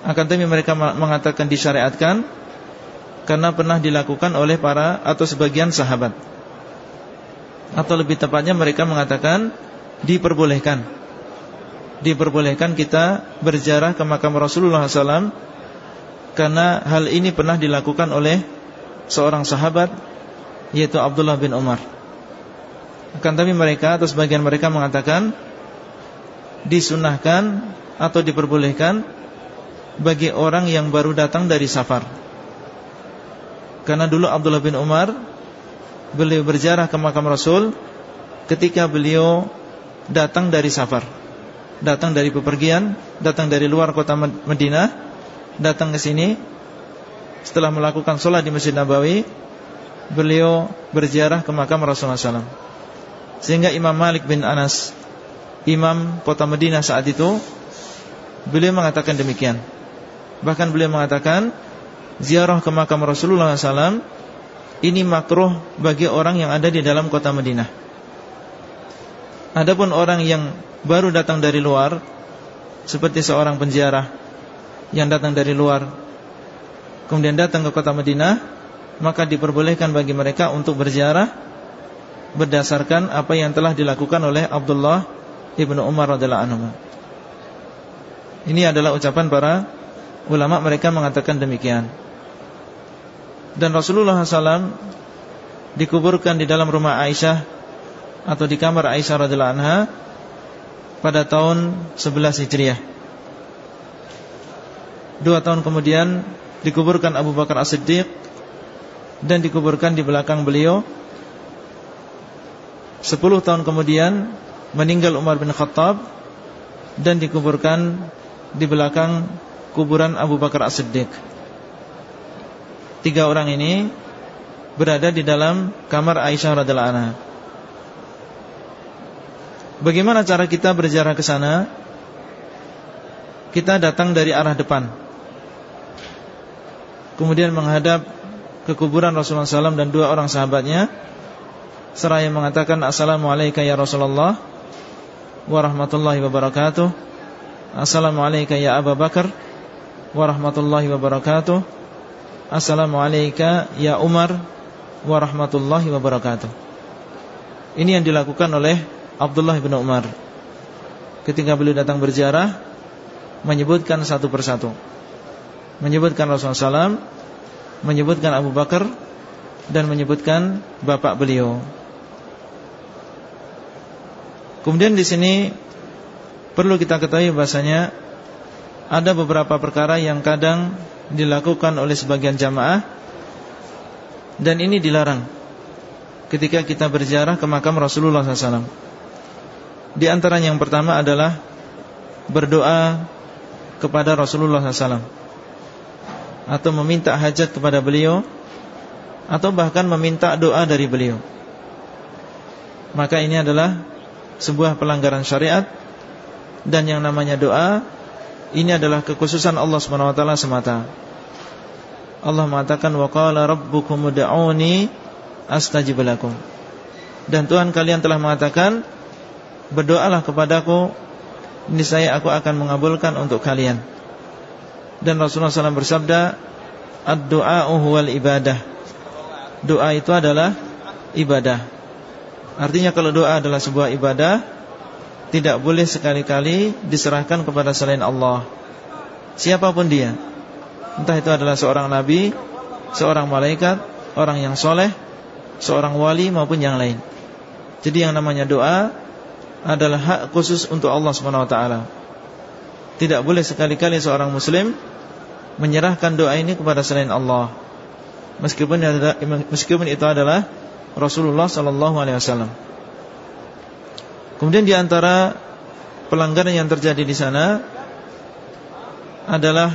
Akan tetapi mereka mengatakan disyariatkan karena pernah dilakukan oleh para atau sebagian sahabat. Atau lebih tepatnya mereka mengatakan diperbolehkan. Diperbolehkan kita berjarah ke makam Rasulullah SAW karena hal ini pernah dilakukan oleh seorang sahabat yaitu Abdullah bin Umar. Akan tapi mereka atau sebagian mereka mengatakan disunahkan atau diperbolehkan bagi orang yang baru datang dari safar. Karena dulu Abdullah bin Umar beliau berjarah ke makam Rasul ketika beliau datang dari safar. Datang dari pepergian, datang dari luar kota Madinah, datang ke sini. Setelah melakukan sholat di Masjid Nabawi, beliau berziarah ke makam Rasulullah SAW. Sehingga Imam Malik bin Anas imam kota Madinah saat itu Beliau mengatakan demikian. Bahkan beliau mengatakan Ziarah ke makam Rasulullah SAW Ini makruh bagi orang yang ada di dalam kota Madinah Adapun orang yang baru datang dari luar Seperti seorang penziarah Yang datang dari luar Kemudian datang ke kota Madinah Maka diperbolehkan bagi mereka untuk berziarah Berdasarkan apa yang telah dilakukan oleh Abdullah Ibnu Umar radhiyallahu anhu. Ini adalah ucapan para ulama mereka mengatakan demikian. Dan Rasulullah SAW dikuburkan di dalam rumah Aisyah atau di kamar Aisyah radhiyallahu anha pada tahun 11 Hijriah. Dua tahun kemudian dikuburkan Abu Bakar As-Siddiq dan dikuburkan di belakang beliau. Sepuluh tahun kemudian meninggal Umar bin Khattab dan dikuburkan di belakang kuburan Abu Bakar As-Siddiq. Tiga orang ini berada di dalam kamar Aisyah radhiallahu anha. Bagaimana cara kita berjarak ke sana? Kita datang dari arah depan. Kemudian menghadap ke kuburan Rasulullah SAW dan dua orang sahabatnya. Seraya mengatakan Assalamualaikum ya Rasulullah. Warahmatullahi wabarakatuh. Assalamualaikum ya Abu Bakar. Warahmatullahi wabarakatuh. Assalamualaikum ya Umar. Warahmatullahi wabarakatuh. Ini yang dilakukan oleh Abdullah bin Umar. Ketika beliau datang berziarah Menyebutkan satu persatu. Menyebutkan Rasulullah SAW Menyebutkan Abu Bakar Dan menyebutkan bapak beliau. Kemudian di sini Perlu kita ketahui bahasanya Ada beberapa perkara yang kadang dilakukan oleh sebagian jamaah dan ini dilarang ketika kita berziarah ke makam Rasulullah SAW. Di antara yang pertama adalah berdoa kepada Rasulullah SAW atau meminta hajat kepada beliau atau bahkan meminta doa dari beliau. Maka ini adalah sebuah pelanggaran syariat dan yang namanya doa ini adalah kekhususan Allah SWT semata. Allah mengatakan wa qala rabbukum astajib dan Tuhan kalian telah mengatakan berdoalah kepadaku niscaya aku akan mengabulkan untuk kalian. Dan Rasulullah SAW bersabda ad-du'a ibadah. Doa itu adalah ibadah. Artinya kalau doa adalah sebuah ibadah tidak boleh sekali-kali diserahkan kepada selain Allah. Siapa pun dia. Entah itu adalah seorang nabi Seorang malaikat Orang yang soleh Seorang wali maupun yang lain. Jadi yang namanya doa Adalah hak khusus untuk Allah SWT Tidak boleh sekali-kali seorang muslim Menyerahkan doa ini kepada selain Allah Meskipun, meskipun itu adalah Rasulullah SAW Kemudian di antara pelanggaran yang terjadi di sana adalah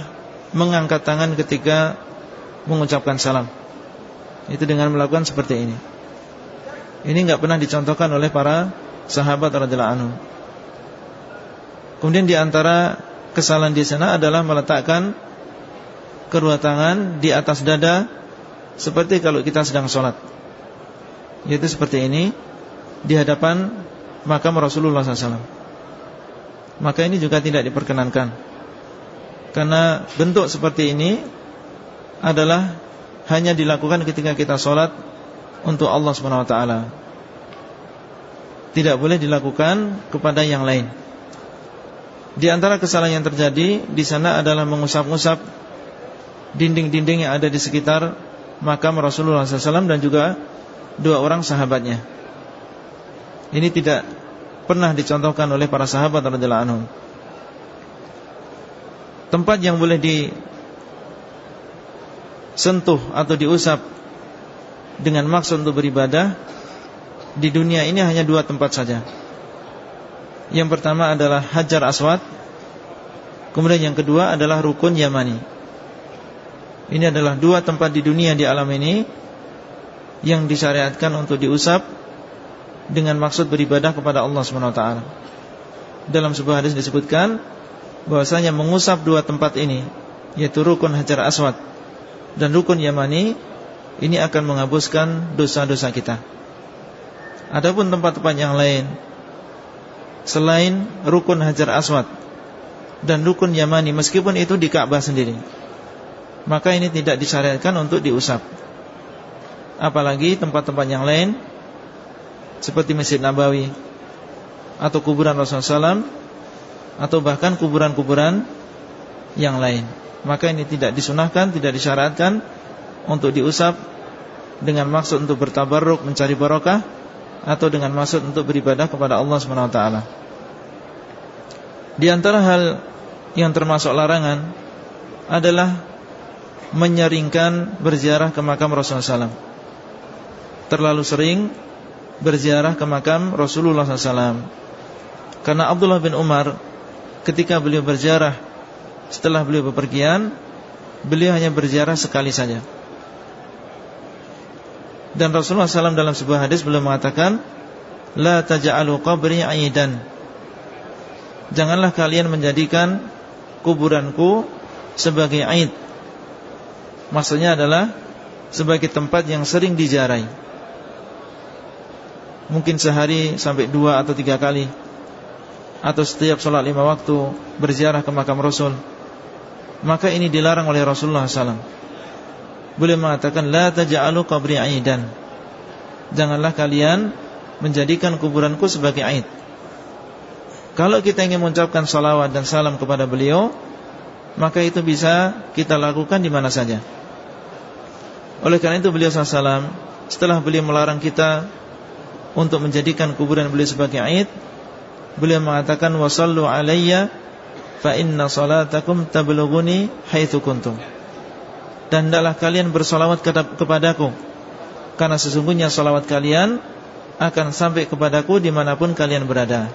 mengangkat tangan ketika mengucapkan salam. Itu dengan melakukan seperti ini. Ini enggak pernah dicontohkan oleh para sahabat radhiyallahu anhu. Kemudian di antara kesalahan di sana adalah meletakkan kedua tangan di atas dada seperti kalau kita sedang sholat. Yaitu seperti ini di hadapan makam Rasulullah SAW Maka ini juga tidak diperkenankan Karena bentuk seperti ini Adalah Hanya dilakukan ketika kita sholat Untuk Allah SWT Tidak boleh dilakukan Kepada yang lain Di antara kesalahan yang terjadi Di sana adalah mengusap-usap Dinding-dinding yang ada di sekitar Makam Rasulullah SAW Dan juga Dua orang sahabatnya ini tidak pernah dicontohkan oleh para sahabat radhiyallahu anhum. Tempat yang boleh disentuh atau diusap dengan maksud untuk beribadah di dunia ini hanya dua tempat saja. Yang pertama adalah Hajar Aswad Kemudian yang kedua adalah Rukun Yamani Ini adalah dua tempat di dunia di alam ini Yang disyariatkan untuk diusap dengan maksud beribadah kepada Allah SWT Dalam sebuah hadis disebutkan bahwasanya mengusap dua tempat ini yaitu rukun Hajar Aswad dan rukun Yamani ini akan menghapuskan dosa-dosa kita. Adapun tempat-tempat yang lain selain rukun Hajar Aswad dan rukun Yamani meskipun itu di Ka'bah sendiri maka ini tidak disyariatkan untuk diusap. Apalagi tempat-tempat yang lain seperti Masjid Nabawi atau kuburan Rasulullah SAW atau bahkan kuburan-kuburan yang lain. Maka ini tidak disunahkan, tidak disyaratkan untuk diusap dengan maksud untuk bertabarruk, mencari barokah atau dengan maksud untuk beribadah kepada Allah SWT. Di antara hal yang termasuk larangan adalah menyeringkan berziarah ke makam Rasulullah SAW. Terlalu sering berziarah ke makam Rasulullah SAW Karena Abdullah bin Umar Ketika beliau berziarah Setelah beliau bepergian Beliau hanya berziarah sekali saja Dan Rasulullah SAW dalam sebuah hadis Beliau mengatakan La taja'alu qabri aidan Janganlah kalian menjadikan Kuburanku Sebagai aid. Maksudnya adalah Sebagai tempat yang sering dijarai. Mungkin sehari sampai dua atau tiga kali. Atau setiap sholat lima waktu berziarah ke makam Rasul. Maka ini dilarang oleh Rasulullah SAW Beliau mengatakan la taj'alu qabri aidan. Janganlah kalian menjadikan kuburanku sebagai aid. Kalau kita ingin mengucapkan salawat dan salam kepada beliau, maka itu bisa kita lakukan di mana saja. Oleh karena itu beliau SAW setelah beliau melarang kita untuk menjadikan kuburan beliau sebagai aid, beliau mengatakan wasallu alayya fa inna salatakum tablughuni haitsu kuntum. Dan hendaklah kalian bersolawat kepadaku. Karena sesungguhnya solawat kalian Akan sampai kepadaku di mana pun kalian berada.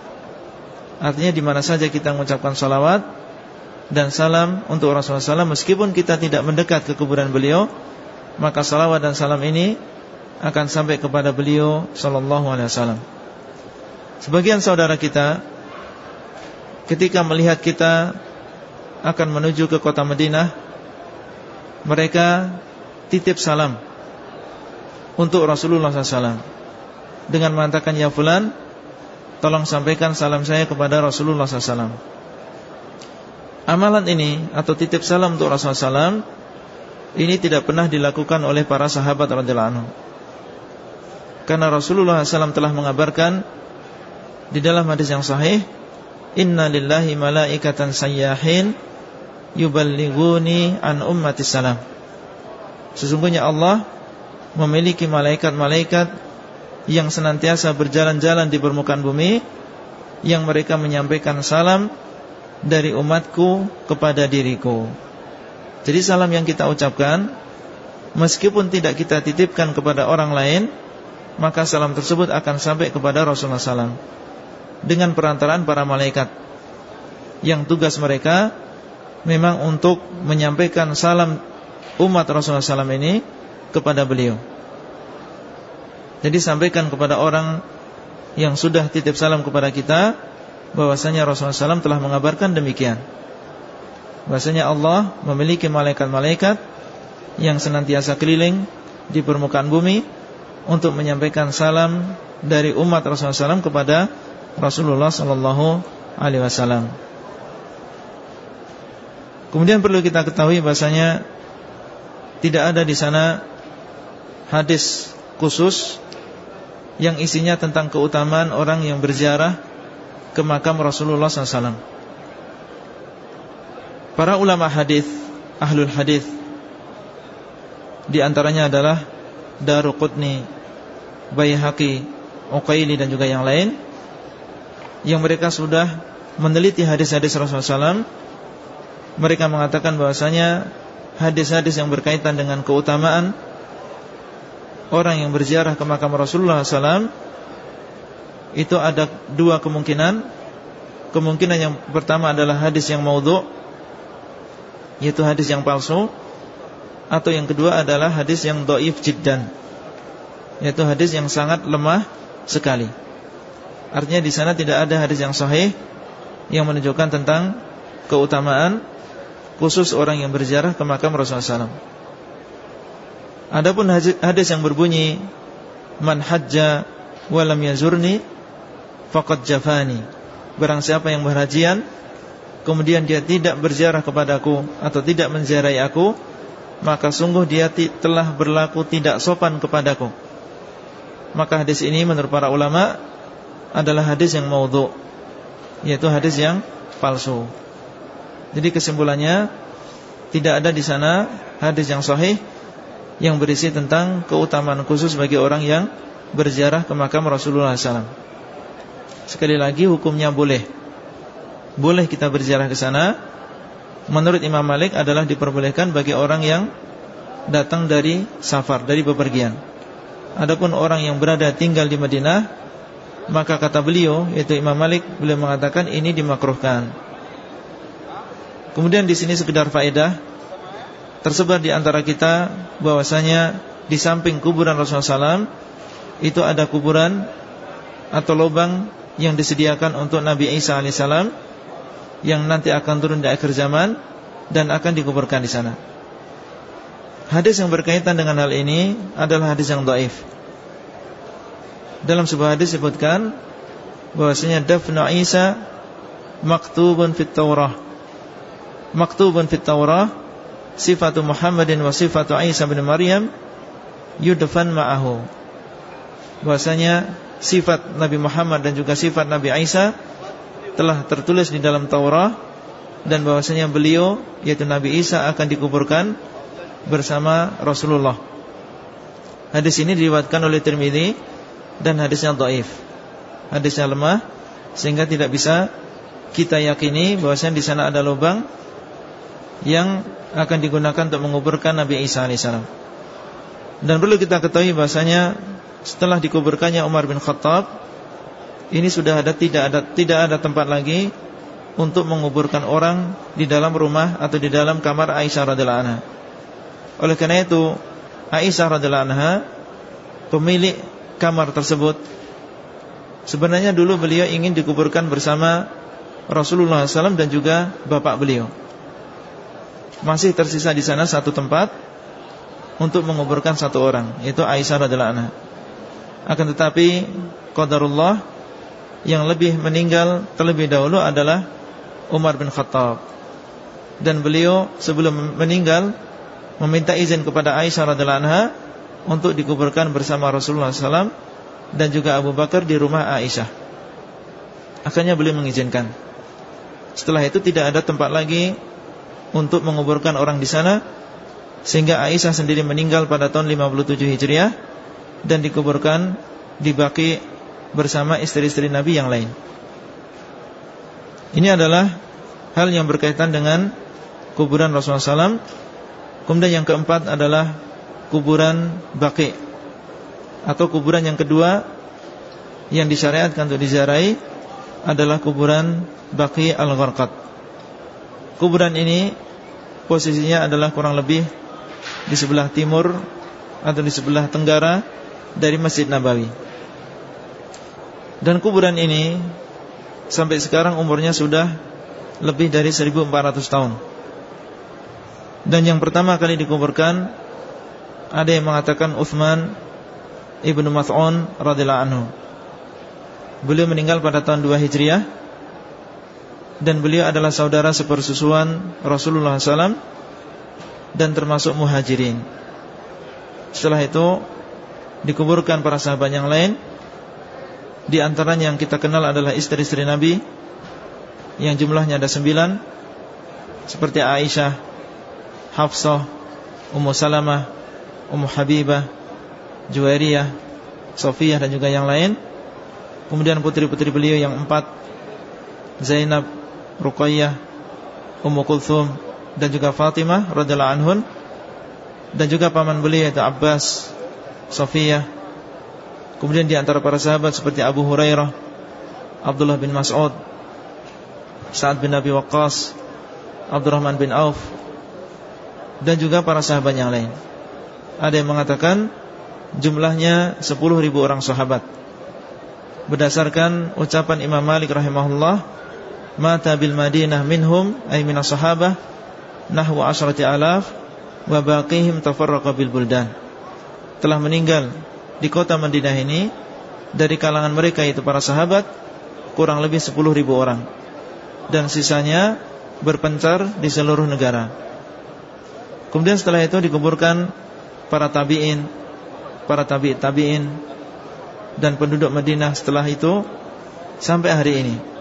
Artinya di mana saja kita mengucapkan solawat Dan salam untuk Rasulullah SAW Meskipun kita tidak mendekat ke kuburan beliau Maka salawat dan salam ini Akan sampai kepada beliau Sallallahu alaihi wasallam. Sebagian saudara kita Ketika melihat kita Akan menuju ke kota Madinah mereka titip salam untuk Rasulullah SAW dengan mengatakan ya fulan tolong sampaikan salam saya kepada Rasulullah SAW amalan ini atau titip salam untuk Rasulullah SAW ini tidak pernah dilakukan oleh para sahabat radhiyallahu anhu. Karena Rasulullah SAW telah mengabarkan di dalam hadis yang sahih Inna lillahi malaikatan sayyahin yuballighuni an ummati salam. Sesungguhnya Allah memiliki malaikat-malaikat yang senantiasa berjalan-jalan di permukaan bumi yang mereka menyampaikan salam dari umatku kepada diriku. Jadi salam yang kita ucapkan meskipun tidak kita titipkan kepada orang lain, maka salam tersebut akan sampai kepada Rasulullah SAW dengan perantaraan para malaikat yang tugas mereka memang untuk menyampaikan salam umat Rasulullah SAW ini kepada beliau. Jadi sampaikan kepada orang yang sudah titip salam kepada kita bahwasanya Rasulullah SAW telah mengabarkan demikian. Bahwasanya Allah memiliki malaikat-malaikat yang senantiasa keliling di permukaan bumi untuk menyampaikan salam dari umat Rasulullah SAW kepada Rasulullah SAW. Alaihi Wasallam. Kemudian perlu kita ketahui bahasanya tidak ada di sana hadis khusus yang isinya tentang keutamaan orang yang berziarah ke makam Rasulullah SAW. Para ulama hadis, ahlul hadis, di antaranya adalah Daruqutni, Baihaqi, Uqaili dan juga yang lain, yang mereka sudah meneliti hadis-hadis Rasulullah SAW mereka mengatakan bahwasanya hadis-hadis yang berkaitan dengan keutamaan orang yang berziarah ke makam Rasulullah SAW itu ada dua kemungkinan. Kemungkinan yang pertama adalah hadis yang maudhu yaitu hadis yang palsu atau yang kedua adalah hadis yang doif jiddan yaitu hadis yang sangat lemah sekali. Artinya di sana tidak ada hadis yang sahih yang menunjukkan tentang keutamaan khusus orang yang berziarah ke makam Rasulullah SAW. Adapun hadis yang berbunyi man hajja walam yazurni faqad jafani. Barang siapa yang berhajian kemudian dia tidak berziarah kepadaku atau tidak menziarahi aku, maka sungguh dia telah berlaku tidak sopan kepadaku. Maka hadis ini menurut para ulama adalah hadis yang maudhu, yaitu hadis yang palsu. Jadi kesimpulannya tidak ada di sana hadis yang sahih yang berisi tentang keutamaan khusus bagi orang yang berziarah ke makam Rasulullah SAW. Sekali lagi hukumnya boleh. Boleh kita berziarah ke sana. Menurut Imam Malik adalah diperbolehkan bagi orang yang datang dari safar, dari bepergian. Adapun orang yang berada tinggal di Madinah, maka kata beliau, yaitu Imam Malik, beliau mengatakan ini dimakruhkan. Kemudian di sini sekedar faedah tersebar di antara kita bahwasanya di samping kuburan Rasulullah SAW itu ada kuburan atau lubang yang disediakan untuk Nabi Isa alaihissalam yang nanti akan turun di akhir zaman dan akan dikuburkan di sana. Hadis yang berkaitan dengan hal ini adalah hadis yang doif. Dalam sebuah hadis disebutkan bahwasanya dafnu Isa maktubun fit Taurah maktubun fit Taurah sifatu Muhammadin wa sifatu Isa bin Maryam yudfan ma'ahu. Bahwasanya sifat Nabi Muhammad dan juga sifat Nabi Isa telah tertulis di dalam Taurat dan bahwasanya beliau yaitu Nabi Isa akan dikuburkan bersama Rasulullah. Hadis ini diriwayatkan oleh Tirmizi dan hadisnya dhaif. Hadisnya lemah sehingga tidak bisa kita yakini bahwasanya di sana ada lubang yang akan digunakan untuk menguburkan Nabi Isa alaihissalam. Dan perlu kita ketahui bahasanya setelah dikuburkannya Umar bin Khattab, ini sudah ada tidak ada tidak ada tempat lagi untuk menguburkan orang di dalam rumah atau di dalam kamar Aisyah radhiallahu anha. Oleh karena itu, Aisyah radhiallahu anha pemilik kamar tersebut sebenarnya dulu beliau ingin dikuburkan bersama Rasulullah SAW dan juga bapak beliau masih tersisa di sana satu tempat untuk menguburkan satu orang, yaitu Aisyah radhiallahu anha. Akan tetapi qadarullah yang lebih meninggal terlebih dahulu adalah Umar bin Khattab. Dan beliau sebelum meninggal meminta izin kepada Aisyah radhiallahu anha untuk dikuburkan bersama Rasulullah SAW dan juga Abu Bakar di rumah Aisyah. Akhirnya beliau mengizinkan. Setelah itu tidak ada tempat lagi untuk menguburkan orang di sana sehingga Aisyah sendiri meninggal pada tahun 57 Hijriah dan dikuburkan di Baqi bersama istri-istri Nabi yang lain. Ini adalah hal yang berkaitan dengan kuburan Rasulullah SAW. Kemudian yang keempat adalah kuburan Baqi atau kuburan yang kedua yang disyariatkan untuk diziarahi adalah kuburan Baqi Al-Gharqad. Kuburan ini posisinya adalah kurang lebih di sebelah timur atau di sebelah tenggara dari Masjid Nabawi. Dan kuburan ini sampai sekarang umurnya sudah lebih dari 1400 tahun. Dan yang pertama kali dikuburkan ada yang mengatakan Uthman ibnu Mas'un radhiyallahu anhu. Beliau meninggal pada tahun 2 Hijriah dan beliau adalah saudara sepersusuan Rasulullah SAW dan termasuk muhajirin. Setelah itu dikuburkan para sahabat yang lain. Di antaranya yang kita kenal adalah istri-istri Nabi yang jumlahnya ada sembilan, seperti Aisyah, Hafsah, Ummu Salamah, Ummu Habibah, Juwairiyah, Sofiyah dan juga yang lain. Kemudian putri-putri beliau yang empat Zainab Ruqayyah, Ummu Kulthum dan juga Fatimah radhiyallahu anhun dan juga paman beliau yaitu Abbas, Safiyah. Kemudian di antara para sahabat seperti Abu Hurairah, Abdullah bin Mas'ud, Sa'ad bin Abi Waqqas, Abdurrahman bin Auf dan juga para sahabat yang lain. Ada yang mengatakan jumlahnya 10 ribu orang sahabat. Berdasarkan ucapan Imam Malik rahimahullah mata bil Madinah minhum ay minas sahabah nahwa asyrati alaf wa baqihim tafarraqa bil buldan. Telah meninggal di kota Madinah ini dari kalangan mereka itu para sahabat kurang lebih 10 ribu orang dan sisanya berpencar di seluruh negara. Kemudian setelah itu dikuburkan para tabi'in, para tabi' tabi'in dan penduduk Madinah setelah itu sampai hari ini.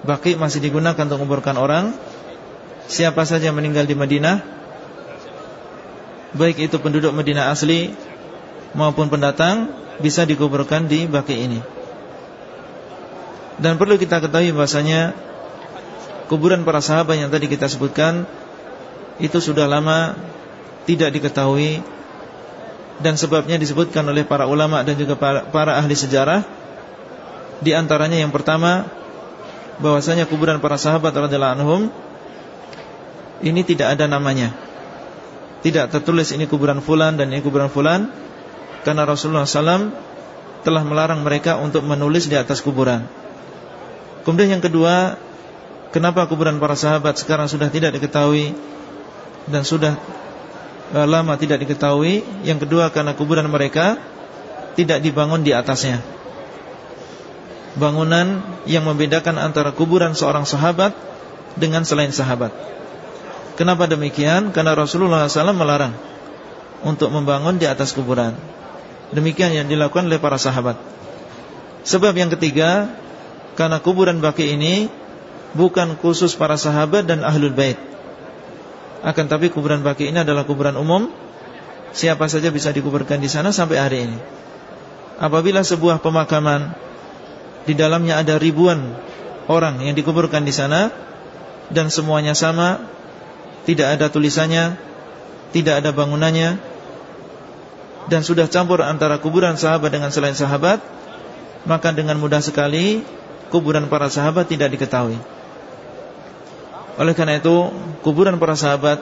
Baki masih digunakan untuk menguburkan orang. Siapa saja yang meninggal di Madinah Baik itu penduduk Madinah asli Maupun pendatang Bisa dikuburkan di Baki ini. Dan perlu kita ketahui bahasanya Kuburan para sahabat yang tadi kita sebutkan Itu sudah lama Tidak diketahui Dan sebabnya disebutkan oleh para ulama Dan juga para, para ahli sejarah. Di antaranya yang pertama bahwasanya kuburan para sahabat radhiyallahu anhum ini tidak ada namanya. Tidak tertulis ini kuburan fulan dan ini kuburan fulan karena Rasulullah SAW telah melarang mereka untuk menulis di atas kuburan. Kemudian yang kedua, kenapa kuburan para sahabat sekarang sudah tidak diketahui dan sudah eh, lama tidak diketahui? Yang kedua karena kuburan mereka tidak dibangun di atasnya bangunan yang membedakan antara kuburan seorang sahabat dengan selain sahabat. Kenapa demikian? Karena Rasulullah SAW melarang untuk membangun di atas kuburan. Demikian yang dilakukan oleh para sahabat. Sebab yang ketiga, karena kuburan baki ini bukan khusus para sahabat dan ahlul bait. Akan tapi kuburan baki ini adalah kuburan umum. Siapa saja bisa dikuburkan di sana sampai hari ini. Apabila sebuah pemakaman di dalamnya ada ribuan orang yang dikuburkan di sana dan semuanya sama, tidak ada tulisannya, tidak ada bangunannya dan sudah campur antara kuburan sahabat dengan selain sahabat, maka dengan mudah sekali kuburan para sahabat tidak diketahui. Oleh karena itu, kuburan para sahabat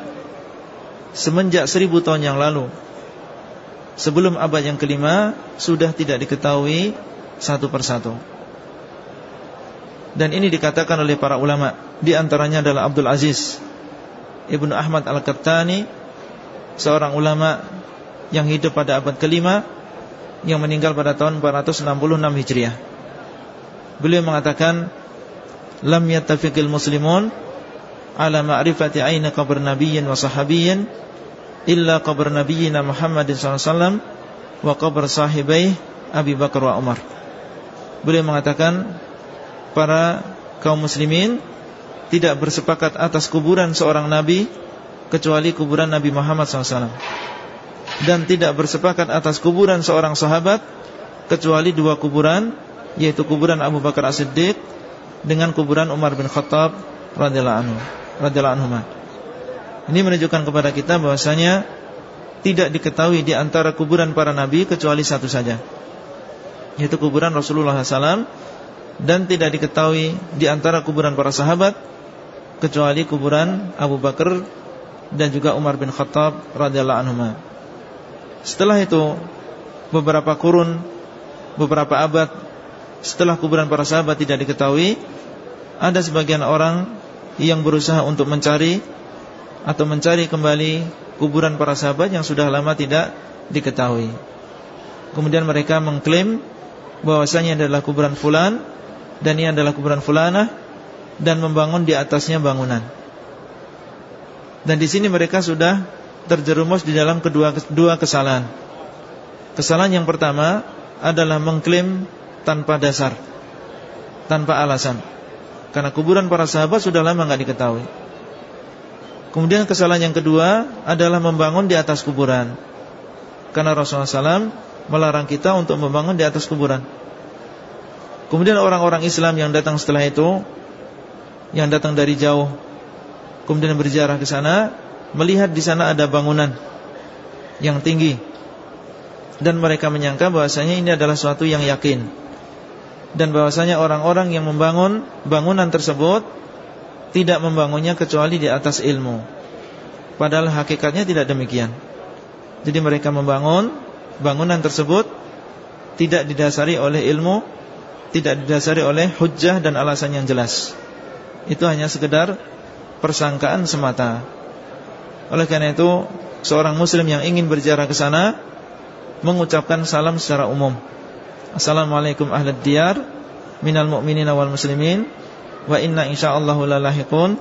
semenjak seribu tahun yang lalu, sebelum abad yang kelima, sudah tidak diketahui satu persatu. Dan ini dikatakan oleh para ulama, di antaranya adalah Abdul Aziz Ibnu Ahmad Al-Qattani Seorang ulama yang hidup pada abad kelima Yang meninggal pada tahun 466 Hijriah. Beliau mengatakan Lam yattafiqil muslimun Ala ma'rifati aina qabr nabiyyin wa sahabiyyin Illa qabr nabiyyina Muhammadin SAW Wa qabr sahibaih Abi Bakar wa Umar. Beliau mengatakan Para kaum muslimin tidak bersepakat atas kuburan seorang nabi kecuali kuburan Nabi Muhammad SAW dan tidak bersepakat atas kuburan seorang sahabat kecuali dua kuburan yaitu kuburan Abu Bakar As-Siddiq dengan kuburan Umar bin Khattab radhiyallahu anhu anhu. Ini menunjukkan kepada kita bahwasanya tidak diketahui di antara kuburan para nabi kecuali satu saja yaitu kuburan Rasulullah SAW dan tidak diketahui di antara kuburan para sahabat kecuali kuburan Abu Bakar dan juga Umar bin Khattab radhiyallahu anhu. Setelah itu beberapa kurun, beberapa abad setelah kuburan para sahabat tidak diketahui, ada sebagian orang yang berusaha untuk mencari atau mencari kembali kuburan para sahabat yang sudah lama tidak diketahui. Kemudian mereka mengklaim bahwasanya adalah kuburan fulan dan ini adalah kuburan fulanah dan membangun di atasnya bangunan. Dan di sini mereka sudah terjerumus di dalam kedua dua kesalahan. Kesalahan yang pertama adalah mengklaim tanpa dasar, tanpa alasan. Karena kuburan para sahabat sudah lama nggak diketahui. Kemudian kesalahan yang kedua adalah membangun di atas kuburan. Karena Rasulullah SAW melarang kita untuk membangun di atas kuburan. Kemudian orang-orang Islam yang datang setelah itu yang datang dari jauh kemudian berjarah ke sana melihat di sana ada bangunan yang tinggi. Dan mereka menyangka bahwasanya ini adalah suatu yang yakin. Dan bahwasanya orang-orang yang membangun bangunan tersebut tidak membangunnya kecuali di atas ilmu. Padahal hakikatnya tidak demikian. Jadi mereka membangun bangunan tersebut tidak didasari oleh ilmu tidak didasari oleh hujjah dan alasan yang jelas itu hanya sekedar persangkaan semata. Oleh karena itu, seorang muslim yang ingin berjarak ke sana mengucapkan salam secara umum. Assalamualaikum ahlad diyar minal mu'minina wal muslimin wa inna insyaallahu lalahiqun.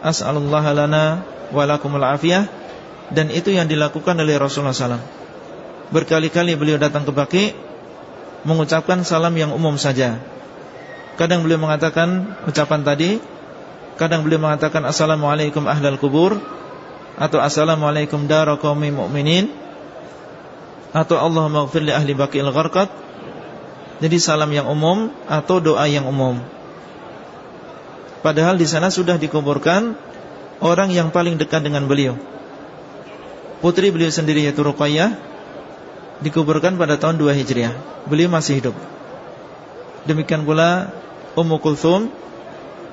As'alullah lana wa lakumul afiyah dan itu yang dilakukan oleh Rasulullah SAW. Berkali-kali beliau datang ke Baki mengucapkan salam yang umum saja. Kadang beliau mengatakan ucapan tadi Kadang beliau mengatakan Assalamualaikum ahlal kubur Atau Assalamualaikum dara qawmi mu'minin Atau Allahumma gfir li ahli baqil gharqat Jadi salam yang umum Atau doa yang umum. Padahal di sana sudah dikuburkan Orang yang paling dekat dengan beliau. Putri beliau sendiri yaitu Ruqayyah Dikuburkan pada tahun 2 Hijriah Beliau masih hidup Demikian pula Ummu Kulthum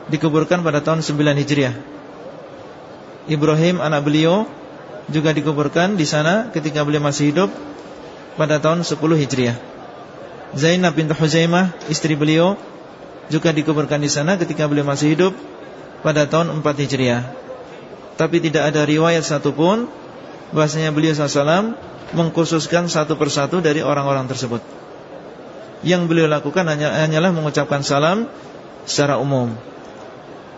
dikuburkan pada tahun 9 Hijriah. Ibrahim anak beliau juga dikuburkan di sana ketika beliau masih hidup pada tahun 10 Hijriah. Zainab bintu Huzaimah istri beliau juga dikuburkan di sana ketika beliau masih hidup pada tahun 4 Hijriah. Tapi tidak ada riwayat satupun bahasanya beliau SAW mengkhususkan satu persatu dari orang-orang tersebut. Yang beliau lakukan hanyalah mengucapkan salam secara umum.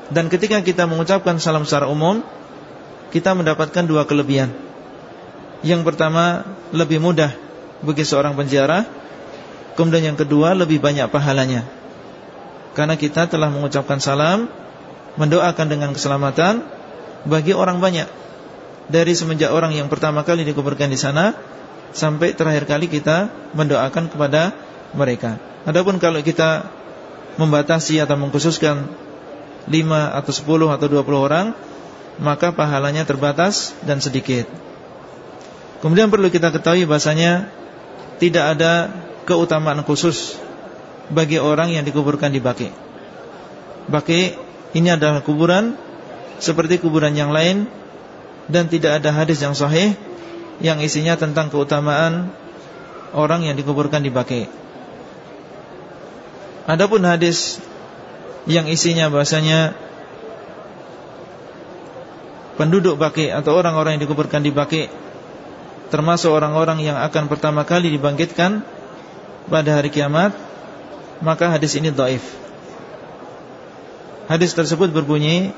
Dan ketika kita mengucapkan salam secara umum kita mendapatkan dua kelebihan. Yang pertama, lebih mudah bagi seorang penjara. Kemudian yang kedua, lebih banyak pahalanya. Karena kita telah mengucapkan salam, mendoakan dengan keselamatan bagi orang banyak. Dari semenjak orang yang pertama kali dikuburkan di sana sampai terakhir kali kita mendoakan kepada mereka. Adapun kalau kita membatasi atau mengkhususkan 5 atau 10 atau 20 orang, maka pahalanya terbatas dan sedikit. Kemudian perlu kita ketahui bahasanya tidak ada keutamaan khusus bagi orang yang dikuburkan di Baki. Baki ini adalah kuburan seperti kuburan yang lain dan tidak ada hadis yang sahih yang isinya tentang keutamaan orang yang dikuburkan di Baki. Adapun hadis yang isinya bahasanya penduduk Baki atau orang-orang yang dikuburkan di Baki termasuk orang-orang yang akan pertama kali dibangkitkan pada hari kiamat, maka hadis ini dhaif. Hadis tersebut berbunyi,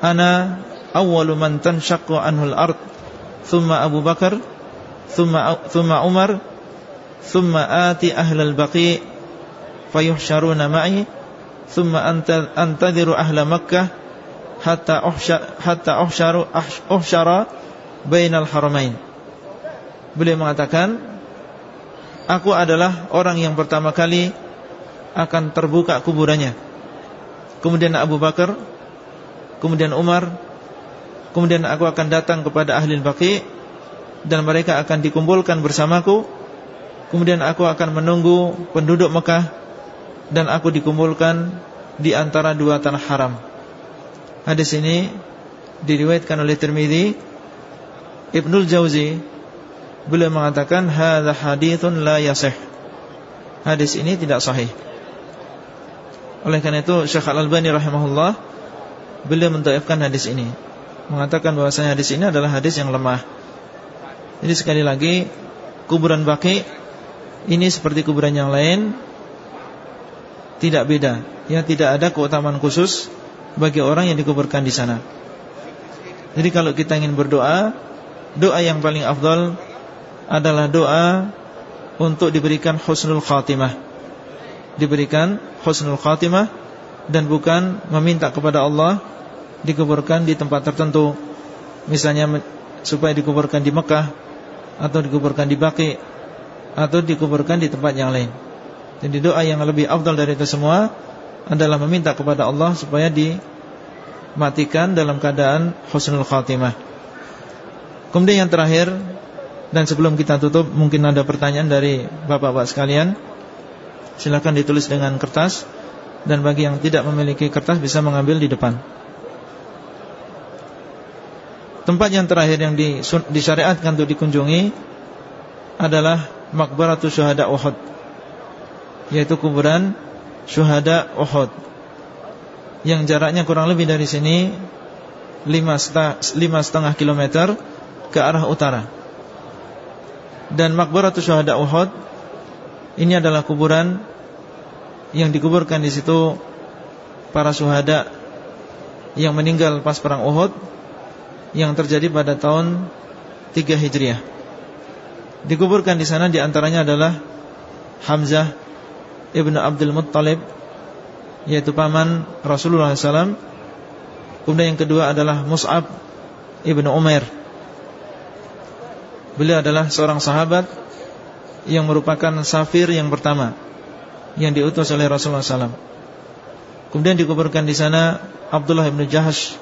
"Ana awwalu man tanshaqqu anhu al-ard thumma Abu Bakar thumma thumma Umar thumma ati ahlal baqi fayuhsyaruna ma'i thumma anta antadhiru ahla Makkah hatta uhsha hatta uhsharu uhsyara bainal haramain. Beliau mengatakan aku adalah orang yang pertama kali akan terbuka kuburannya. Kemudian Abu Bakar kemudian Umar Kemudian aku akan datang kepada ahli baqi Dan mereka akan dikumpulkan bersamaku Kemudian aku akan menunggu penduduk Mekah Dan aku dikumpulkan di antara dua tanah haram Hadis ini diriwayatkan oleh Tirmidzi Ibnul Jauzi beliau mengatakan hadza haditsun la yasih. Hadis ini tidak sahih. Oleh karena itu Syekh Al-Albani rahimahullah beliau mendhaifkan hadis ini mengatakan bahwasanya hadis ini adalah hadis yang lemah. Jadi sekali lagi kuburan baki ini seperti kuburan yang lain tidak beda, ya tidak ada keutamaan khusus bagi orang yang dikuburkan di sana. Jadi kalau kita ingin berdoa, doa yang paling afdal adalah doa untuk diberikan husnul khatimah. Diberikan husnul khatimah dan bukan meminta kepada Allah dikuburkan di tempat tertentu. Misalnya supaya dikuburkan di Mekah Atau dikuburkan di Baki Atau dikuburkan di tempat yang lain. Jadi doa yang lebih afdal dari itu semua Adalah meminta kepada Allah Supaya dimatikan dalam keadaan husnul khatimah. Kemudian yang terakhir Dan sebelum kita tutup Mungkin ada pertanyaan dari bapak-bapak sekalian. Silakan ditulis dengan kertas Dan bagi yang tidak memiliki kertas Bisa mengambil di depan Tempat yang terakhir yang disyariatkan untuk dikunjungi adalah Makbaratul Syuhada Uhud yaitu kuburan Syuhada Uhud. Yang jaraknya kurang lebih dari sini 5,5 km ke arah utara. Dan Makbaratul Syuhada Uhud ini adalah kuburan yang dikuburkan di situ para syuhada yang meninggal pas perang Uhud yang terjadi pada tahun 3 Hijriah. Dikuburkan di sana di antaranya adalah Hamzah ibnu Abdul Muttalib, yaitu paman Rasulullah SAW. Kemudian yang kedua adalah Mus'ab ibnu Umair. Beliau adalah seorang sahabat yang merupakan safir yang pertama yang diutus oleh Rasulullah SAW. Kemudian dikuburkan di sana Abdullah ibnu Jahash,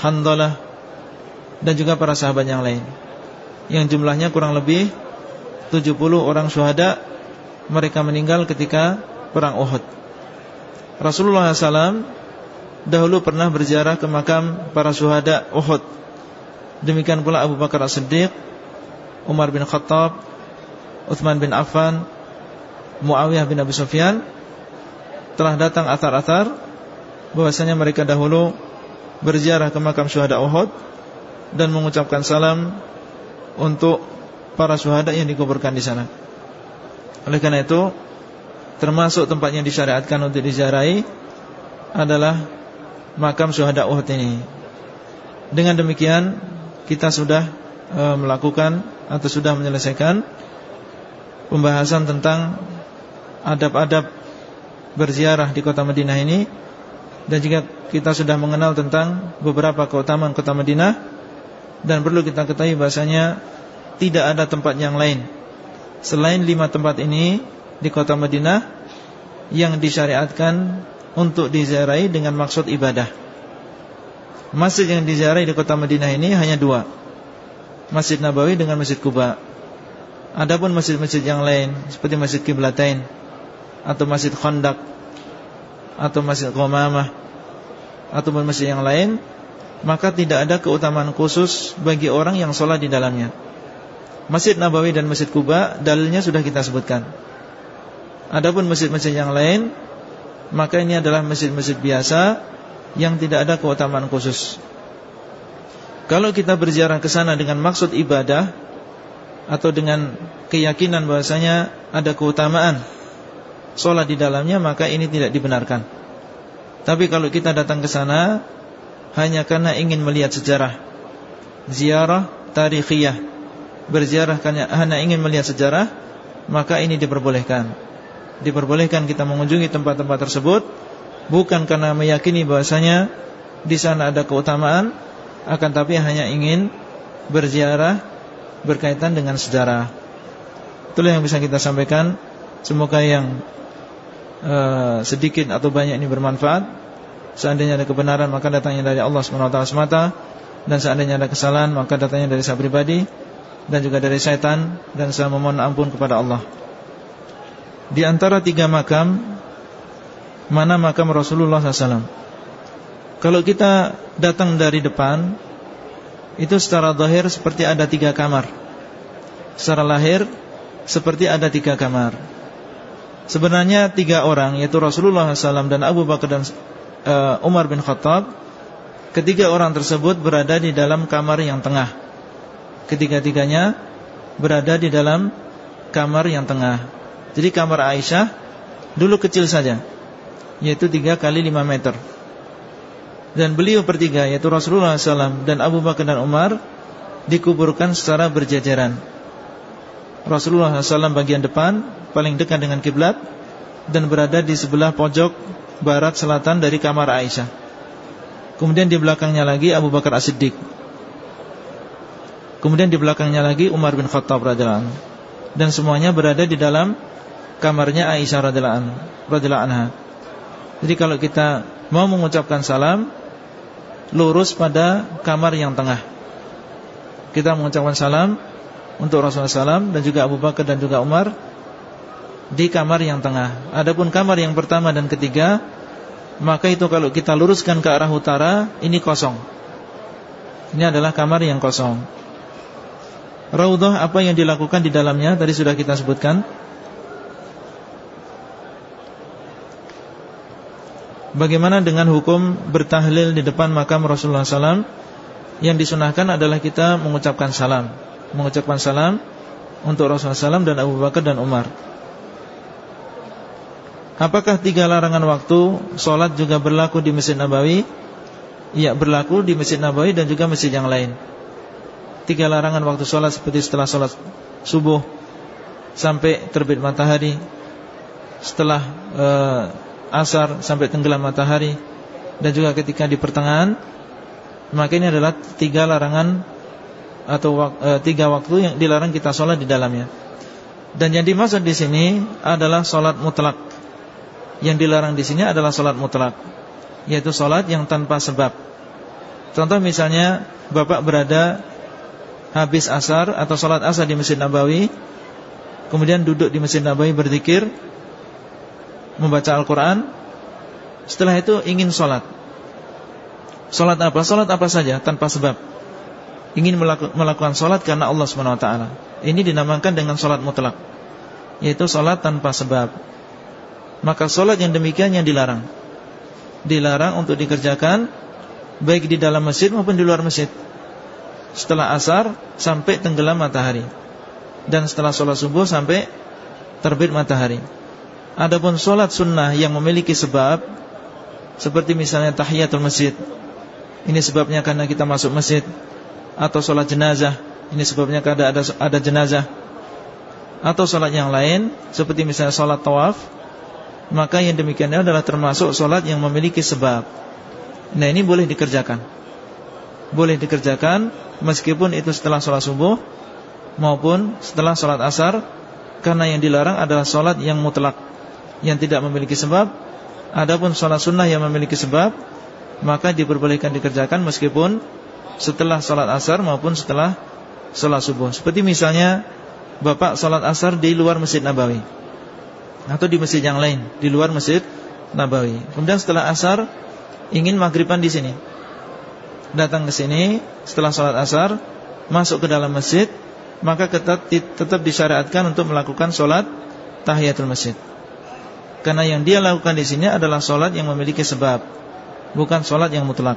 Handalah dan juga para sahabat yang lain yang jumlahnya kurang lebih 70 orang syuhada mereka meninggal ketika perang Uhud. Rasulullah SAW dahulu pernah berziarah ke makam para syuhada Uhud. Demikian pula Abu Bakar As-Siddiq, Umar bin Khattab, Uthman bin Affan, Muawiyah bin Abi Sufyan telah datang atar-atar bahwasanya mereka dahulu berziarah ke makam syuhada Uhud dan mengucapkan salam untuk para syuhada yang dikuburkan di sana. Oleh karena itu, termasuk tempat yang disyariatkan untuk diziarahi adalah makam syuhada Uhud ini. Dengan demikian kita sudah e, melakukan atau sudah menyelesaikan pembahasan tentang adab-adab berziarah di kota Madinah ini dan juga kita sudah mengenal tentang beberapa keutamaan kota Madinah dan perlu kita ketahui bahasanya tidak ada tempat yang lain selain lima tempat ini di kota Madinah yang disyariatkan untuk diziarahi dengan maksud ibadah. Masjid yang diziarahi di kota Madinah ini hanya dua. Masjid Nabawi dengan Masjid Kuba. Adapun masjid-masjid yang lain seperti Masjid Kiblatain atau Masjid Khandaq atau Masjid Qomamah atau masjid yang lain, maka tidak ada keutamaan khusus bagi orang yang sholat di dalamnya. Masjid Nabawi dan Masjid Kuba dalilnya sudah kita sebutkan. Adapun masjid-masjid yang lain, maka ini adalah masjid-masjid biasa yang tidak ada keutamaan khusus. Kalau kita berziarah ke sana dengan maksud ibadah atau dengan keyakinan bahwasanya ada keutamaan sholat di dalamnya, maka ini tidak dibenarkan. Tapi kalau kita datang ke sana hanya karena ingin melihat sejarah, ziarah tarikhiyah, berziarah hanya ingin melihat sejarah, maka ini diperbolehkan. Diperbolehkan kita mengunjungi tempat-tempat tersebut bukan karena meyakini bahwasanya di sana ada keutamaan, akan tapi hanya ingin berziarah berkaitan dengan sejarah. Itulah yang bisa kita sampaikan. Semoga yang uh, sedikit atau banyak ini bermanfaat. Seandainya ada kebenaran maka datangnya dari Allah SWT semata dan seandainya ada kesalahan maka datangnya dari saya pribadi dan juga dari syaitan dan saya memohon ampun kepada Allah. Di antara tiga makam mana makam Rasulullah SAW? Kalau kita datang dari depan itu secara zahir seperti ada tiga kamar. Secara lahir seperti ada tiga kamar. Sebenarnya tiga orang yaitu Rasulullah SAW dan Abu Bakar dan uh, Umar bin Khattab Ketiga orang tersebut berada di dalam kamar yang tengah. Ketiga-tiganya berada di dalam kamar yang tengah. Jadi kamar Aisyah dulu kecil saja Yaitu tiga kali lima meter. Dan beliau bertiga yaitu Rasulullah SAW dan Abu Bakar dan Umar Dikuburkan secara berjajaran Rasulullah SAW bagian depan paling dekat dengan kiblat dan berada di sebelah pojok barat selatan dari kamar Aisyah. Kemudian di belakangnya lagi Abu Bakar As-Siddiq. Kemudian di belakangnya lagi Umar bin Khattab radhiyallahu anhu. Dan semuanya berada di dalam kamarnya Aisyah radhiyallahu anha. Jadi kalau kita mau mengucapkan salam lurus pada kamar yang tengah. Kita mengucapkan salam untuk Rasulullah SAW dan juga Abu Bakar dan juga Umar di kamar yang tengah. Adapun kamar yang pertama dan ketiga, maka itu kalau kita luruskan ke arah utara, ini kosong. Ini adalah kamar yang kosong. Raudhah apa yang dilakukan di dalamnya tadi sudah kita sebutkan. Bagaimana dengan hukum bertahlil di depan makam Rasulullah SAW Yang disunahkan adalah kita mengucapkan salam mengucapkan salam untuk Rasulullah SAW dan Abu Bakar dan Umar. Apakah tiga larangan waktu Sholat juga berlaku di Masjid Nabawi Ya berlaku di Masjid Nabawi Dan juga masjid yang lain Tiga larangan waktu sholat seperti setelah sholat Subuh Sampai terbit matahari Setelah uh, Asar sampai tenggelam matahari Dan juga ketika di pertengahan Maka ini adalah tiga larangan atau e, tiga waktu yang dilarang kita sholat di dalamnya. Dan yang dimaksud di sini adalah sholat mutlak. Yang dilarang di sini adalah sholat mutlak, yaitu sholat yang tanpa sebab. Contoh misalnya bapak berada habis asar atau sholat asar di Masjid Nabawi, kemudian duduk di Masjid Nabawi berzikir, membaca Al-Quran, setelah itu ingin sholat. Sholat apa? Sholat apa saja tanpa sebab ingin melakukan sholat karena Allah SWT Ini dinamakan dengan sholat mutlak Yaitu sholat tanpa sebab Maka sholat yang demikian yang dilarang. Dilarang untuk dikerjakan Baik di dalam masjid maupun di luar masjid. Setelah asar Sampai tenggelam matahari. Dan setelah sholat subuh sampai Terbit matahari. Adapun sholat sunnah yang memiliki sebab Seperti misalnya tahiyatul masjid. Ini sebabnya karena kita masuk masjid. Atau sholat jenazah. Ini sebabnya karena ada, ada jenazah. Atau sholat yang lain Seperti misalnya sholat tawaf Maka yang demikian adalah termasuk sholat yang memiliki sebab. Nah ini boleh dikerjakan. Boleh dikerjakan Meskipun itu setelah sholat subuh Maupun setelah sholat asar Karena yang dilarang adalah sholat yang mutlak Yang tidak memiliki sebab. Adapun sholat sunnah yang memiliki sebab Maka diperbolehkan dikerjakan meskipun Setelah sholat asar maupun setelah Sholat subuh. Seperti misalnya Bapak sholat asar di luar masjid Nabawi Atau di masjid yang lain Di luar masjid Nabawi. Kemudian setelah asar Ingin maghriban di sini. Datang ke sini Setelah sholat asar Masuk ke dalam masjid Maka tetap, tetap disyariatkan untuk melakukan sholat Tahiyatul masjid. Karena yang dia lakukan di sini adalah solat yang memiliki sebab, bukan solat yang mutlak.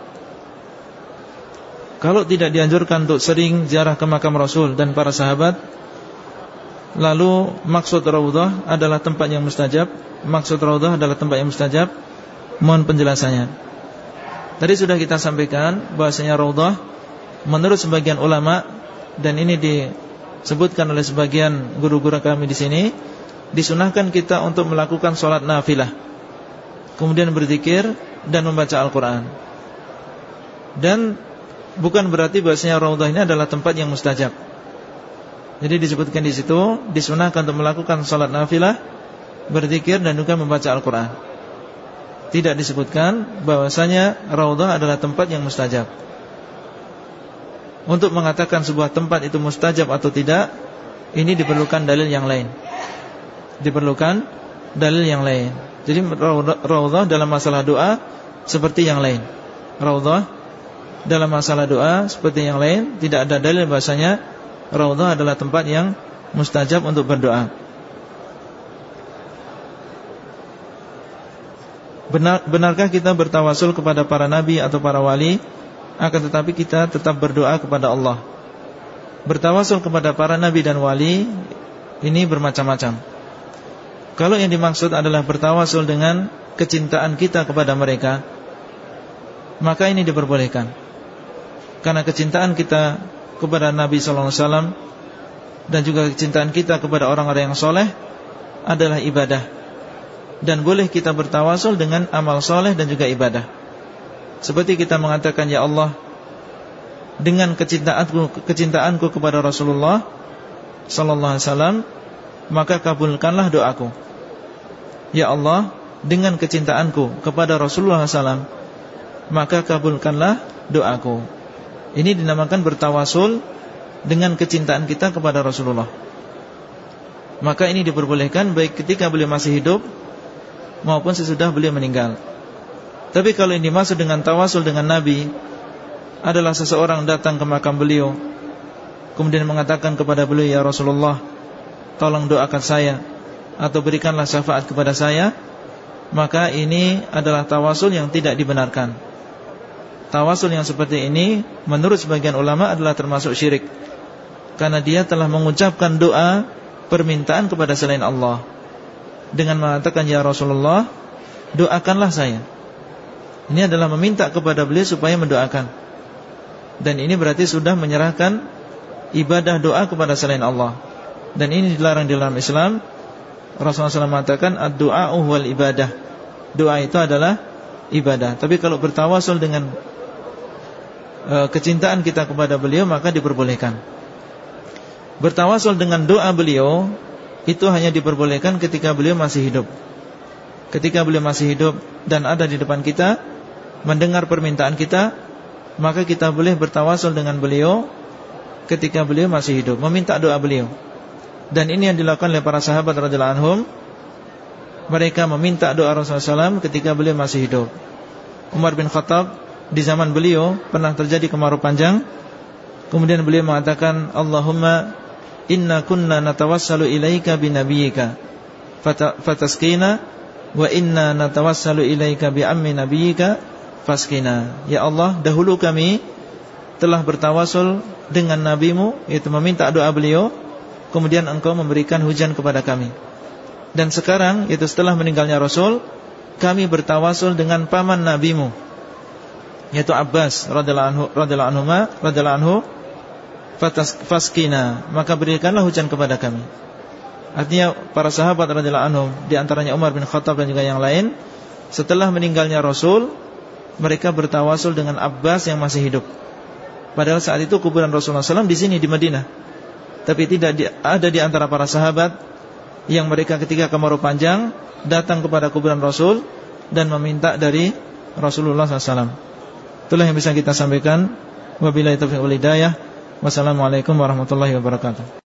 Kalau tidak dianjurkan untuk sering ziarah ke makam Rasul dan para sahabat, lalu maksud raudhah adalah tempat yang mustajab, maksud raudhah adalah tempat yang mustajab, mohon penjelasannya. Tadi sudah kita sampaikan bahasanya raudhah menurut sebagian ulama dan ini disebutkan oleh sebagian guru-guru kami di sini disunahkan kita untuk melakukan sholat nafilah Kemudian berzikir dan membaca Al-Quran. Dan bukan berarti bahasanya Raudah ini adalah tempat yang mustajab Jadi disebutkan di situ Disunahkan untuk melakukan sholat nafilah Berzikir dan juga membaca Al-Quran Tidak disebutkan bahwasanya Raudah adalah tempat yang mustajab Untuk mengatakan sebuah tempat itu mustajab atau tidak Ini diperlukan dalil yang lain diperlukan dalil yang lain. Jadi raudhah dalam masalah doa seperti yang lain. Raudhah dalam masalah doa seperti yang lain tidak ada dalil bahasanya raudhah adalah tempat yang mustajab untuk berdoa. Benar, benarkah kita bertawasul kepada para nabi atau para wali akan tetapi kita tetap berdoa kepada Allah? Bertawasul kepada para nabi dan wali ini bermacam-macam. Kalau yang dimaksud adalah bertawasul dengan kecintaan kita kepada mereka Maka ini diperbolehkan Karena kecintaan kita kepada Nabi SAW Dan juga kecintaan kita kepada orang-orang yang soleh Adalah ibadah. Dan boleh kita bertawasul dengan amal soleh dan juga ibadah. Seperti kita mengatakan Ya Allah Dengan kecintaanku, kecintaanku kepada Rasulullah Sallallahu Alaihi Wasallam Maka kabulkanlah doaku. Ya Allah dengan kecintaanku kepada Rasulullah SAW Maka kabulkanlah doaku Ini dinamakan bertawasul Dengan kecintaan kita kepada Rasulullah. Maka ini diperbolehkan Baik ketika beliau masih hidup Maupun sesudah beliau meninggal. Tapi kalau ini masuk dengan tawasul dengan Nabi Adalah seseorang datang ke makam beliau Kemudian mengatakan kepada beliau Ya Rasulullah Tolong doakan saya atau berikanlah syafaat kepada saya maka ini adalah tawasul yang tidak dibenarkan tawasul yang seperti ini menurut sebagian ulama adalah termasuk syirik. Karena dia telah mengucapkan doa permintaan kepada selain Allah. Dengan mengatakan ya Rasulullah doakanlah saya. Ini adalah meminta kepada beliau supaya mendoakan. Dan ini berarti sudah menyerahkan ibadah doa kepada selain Allah. Dan ini dilarang di dalam Islam. Rasulullah SAW mengatakan Ad-du'a ibadah. Doa itu adalah ibadah. Tapi kalau bertawasul dengan Kecintaan kita kepada beliau Maka diperbolehkan Bertawasul dengan doa beliau Itu hanya diperbolehkan ketika beliau masih hidup Ketika beliau masih hidup Dan ada di depan kita Mendengar permintaan kita Maka kita boleh bertawasul dengan beliau Ketika beliau masih hidup Meminta doa beliau dan ini yang dilakukan oleh para sahabat radhiyallahu anhum. Mereka meminta doa Rasulullah SAW ketika beliau masih hidup. Umar bin Khattab di zaman beliau pernah terjadi kemarau panjang. Kemudian beliau mengatakan, Allahumma inna kunna natawassalu ilaika binabiyyika fataskina wa inna natawassalu ilaika bi ammi nabiyyika faskina. Ya Allah, dahulu kami telah bertawasul dengan nabimu yaitu meminta doa beliau kemudian engkau memberikan hujan kepada kami. Dan sekarang itu setelah meninggalnya Rasul, kami bertawasul dengan paman nabimu. Yaitu Abbas radhiyallahu anhu radhiyallahu anhu radhiyallahu maka berikanlah hujan kepada kami. Artinya para sahabat radhiyallahu anhum di antaranya Umar bin Khattab dan juga yang lain setelah meninggalnya Rasul mereka bertawasul dengan Abbas yang masih hidup. Padahal saat itu kuburan Rasulullah SAW di sini di Madinah. Tapi tidak ada di antara para sahabat yang mereka ketika kemarau panjang datang kepada kuburan Rasul dan meminta dari Rasulullah SAW Itulah yang bisa kita sampaikan. Wabillahi taufiq wal hidayah. Wassalamualaikum warahmatullahi wabarakatuh.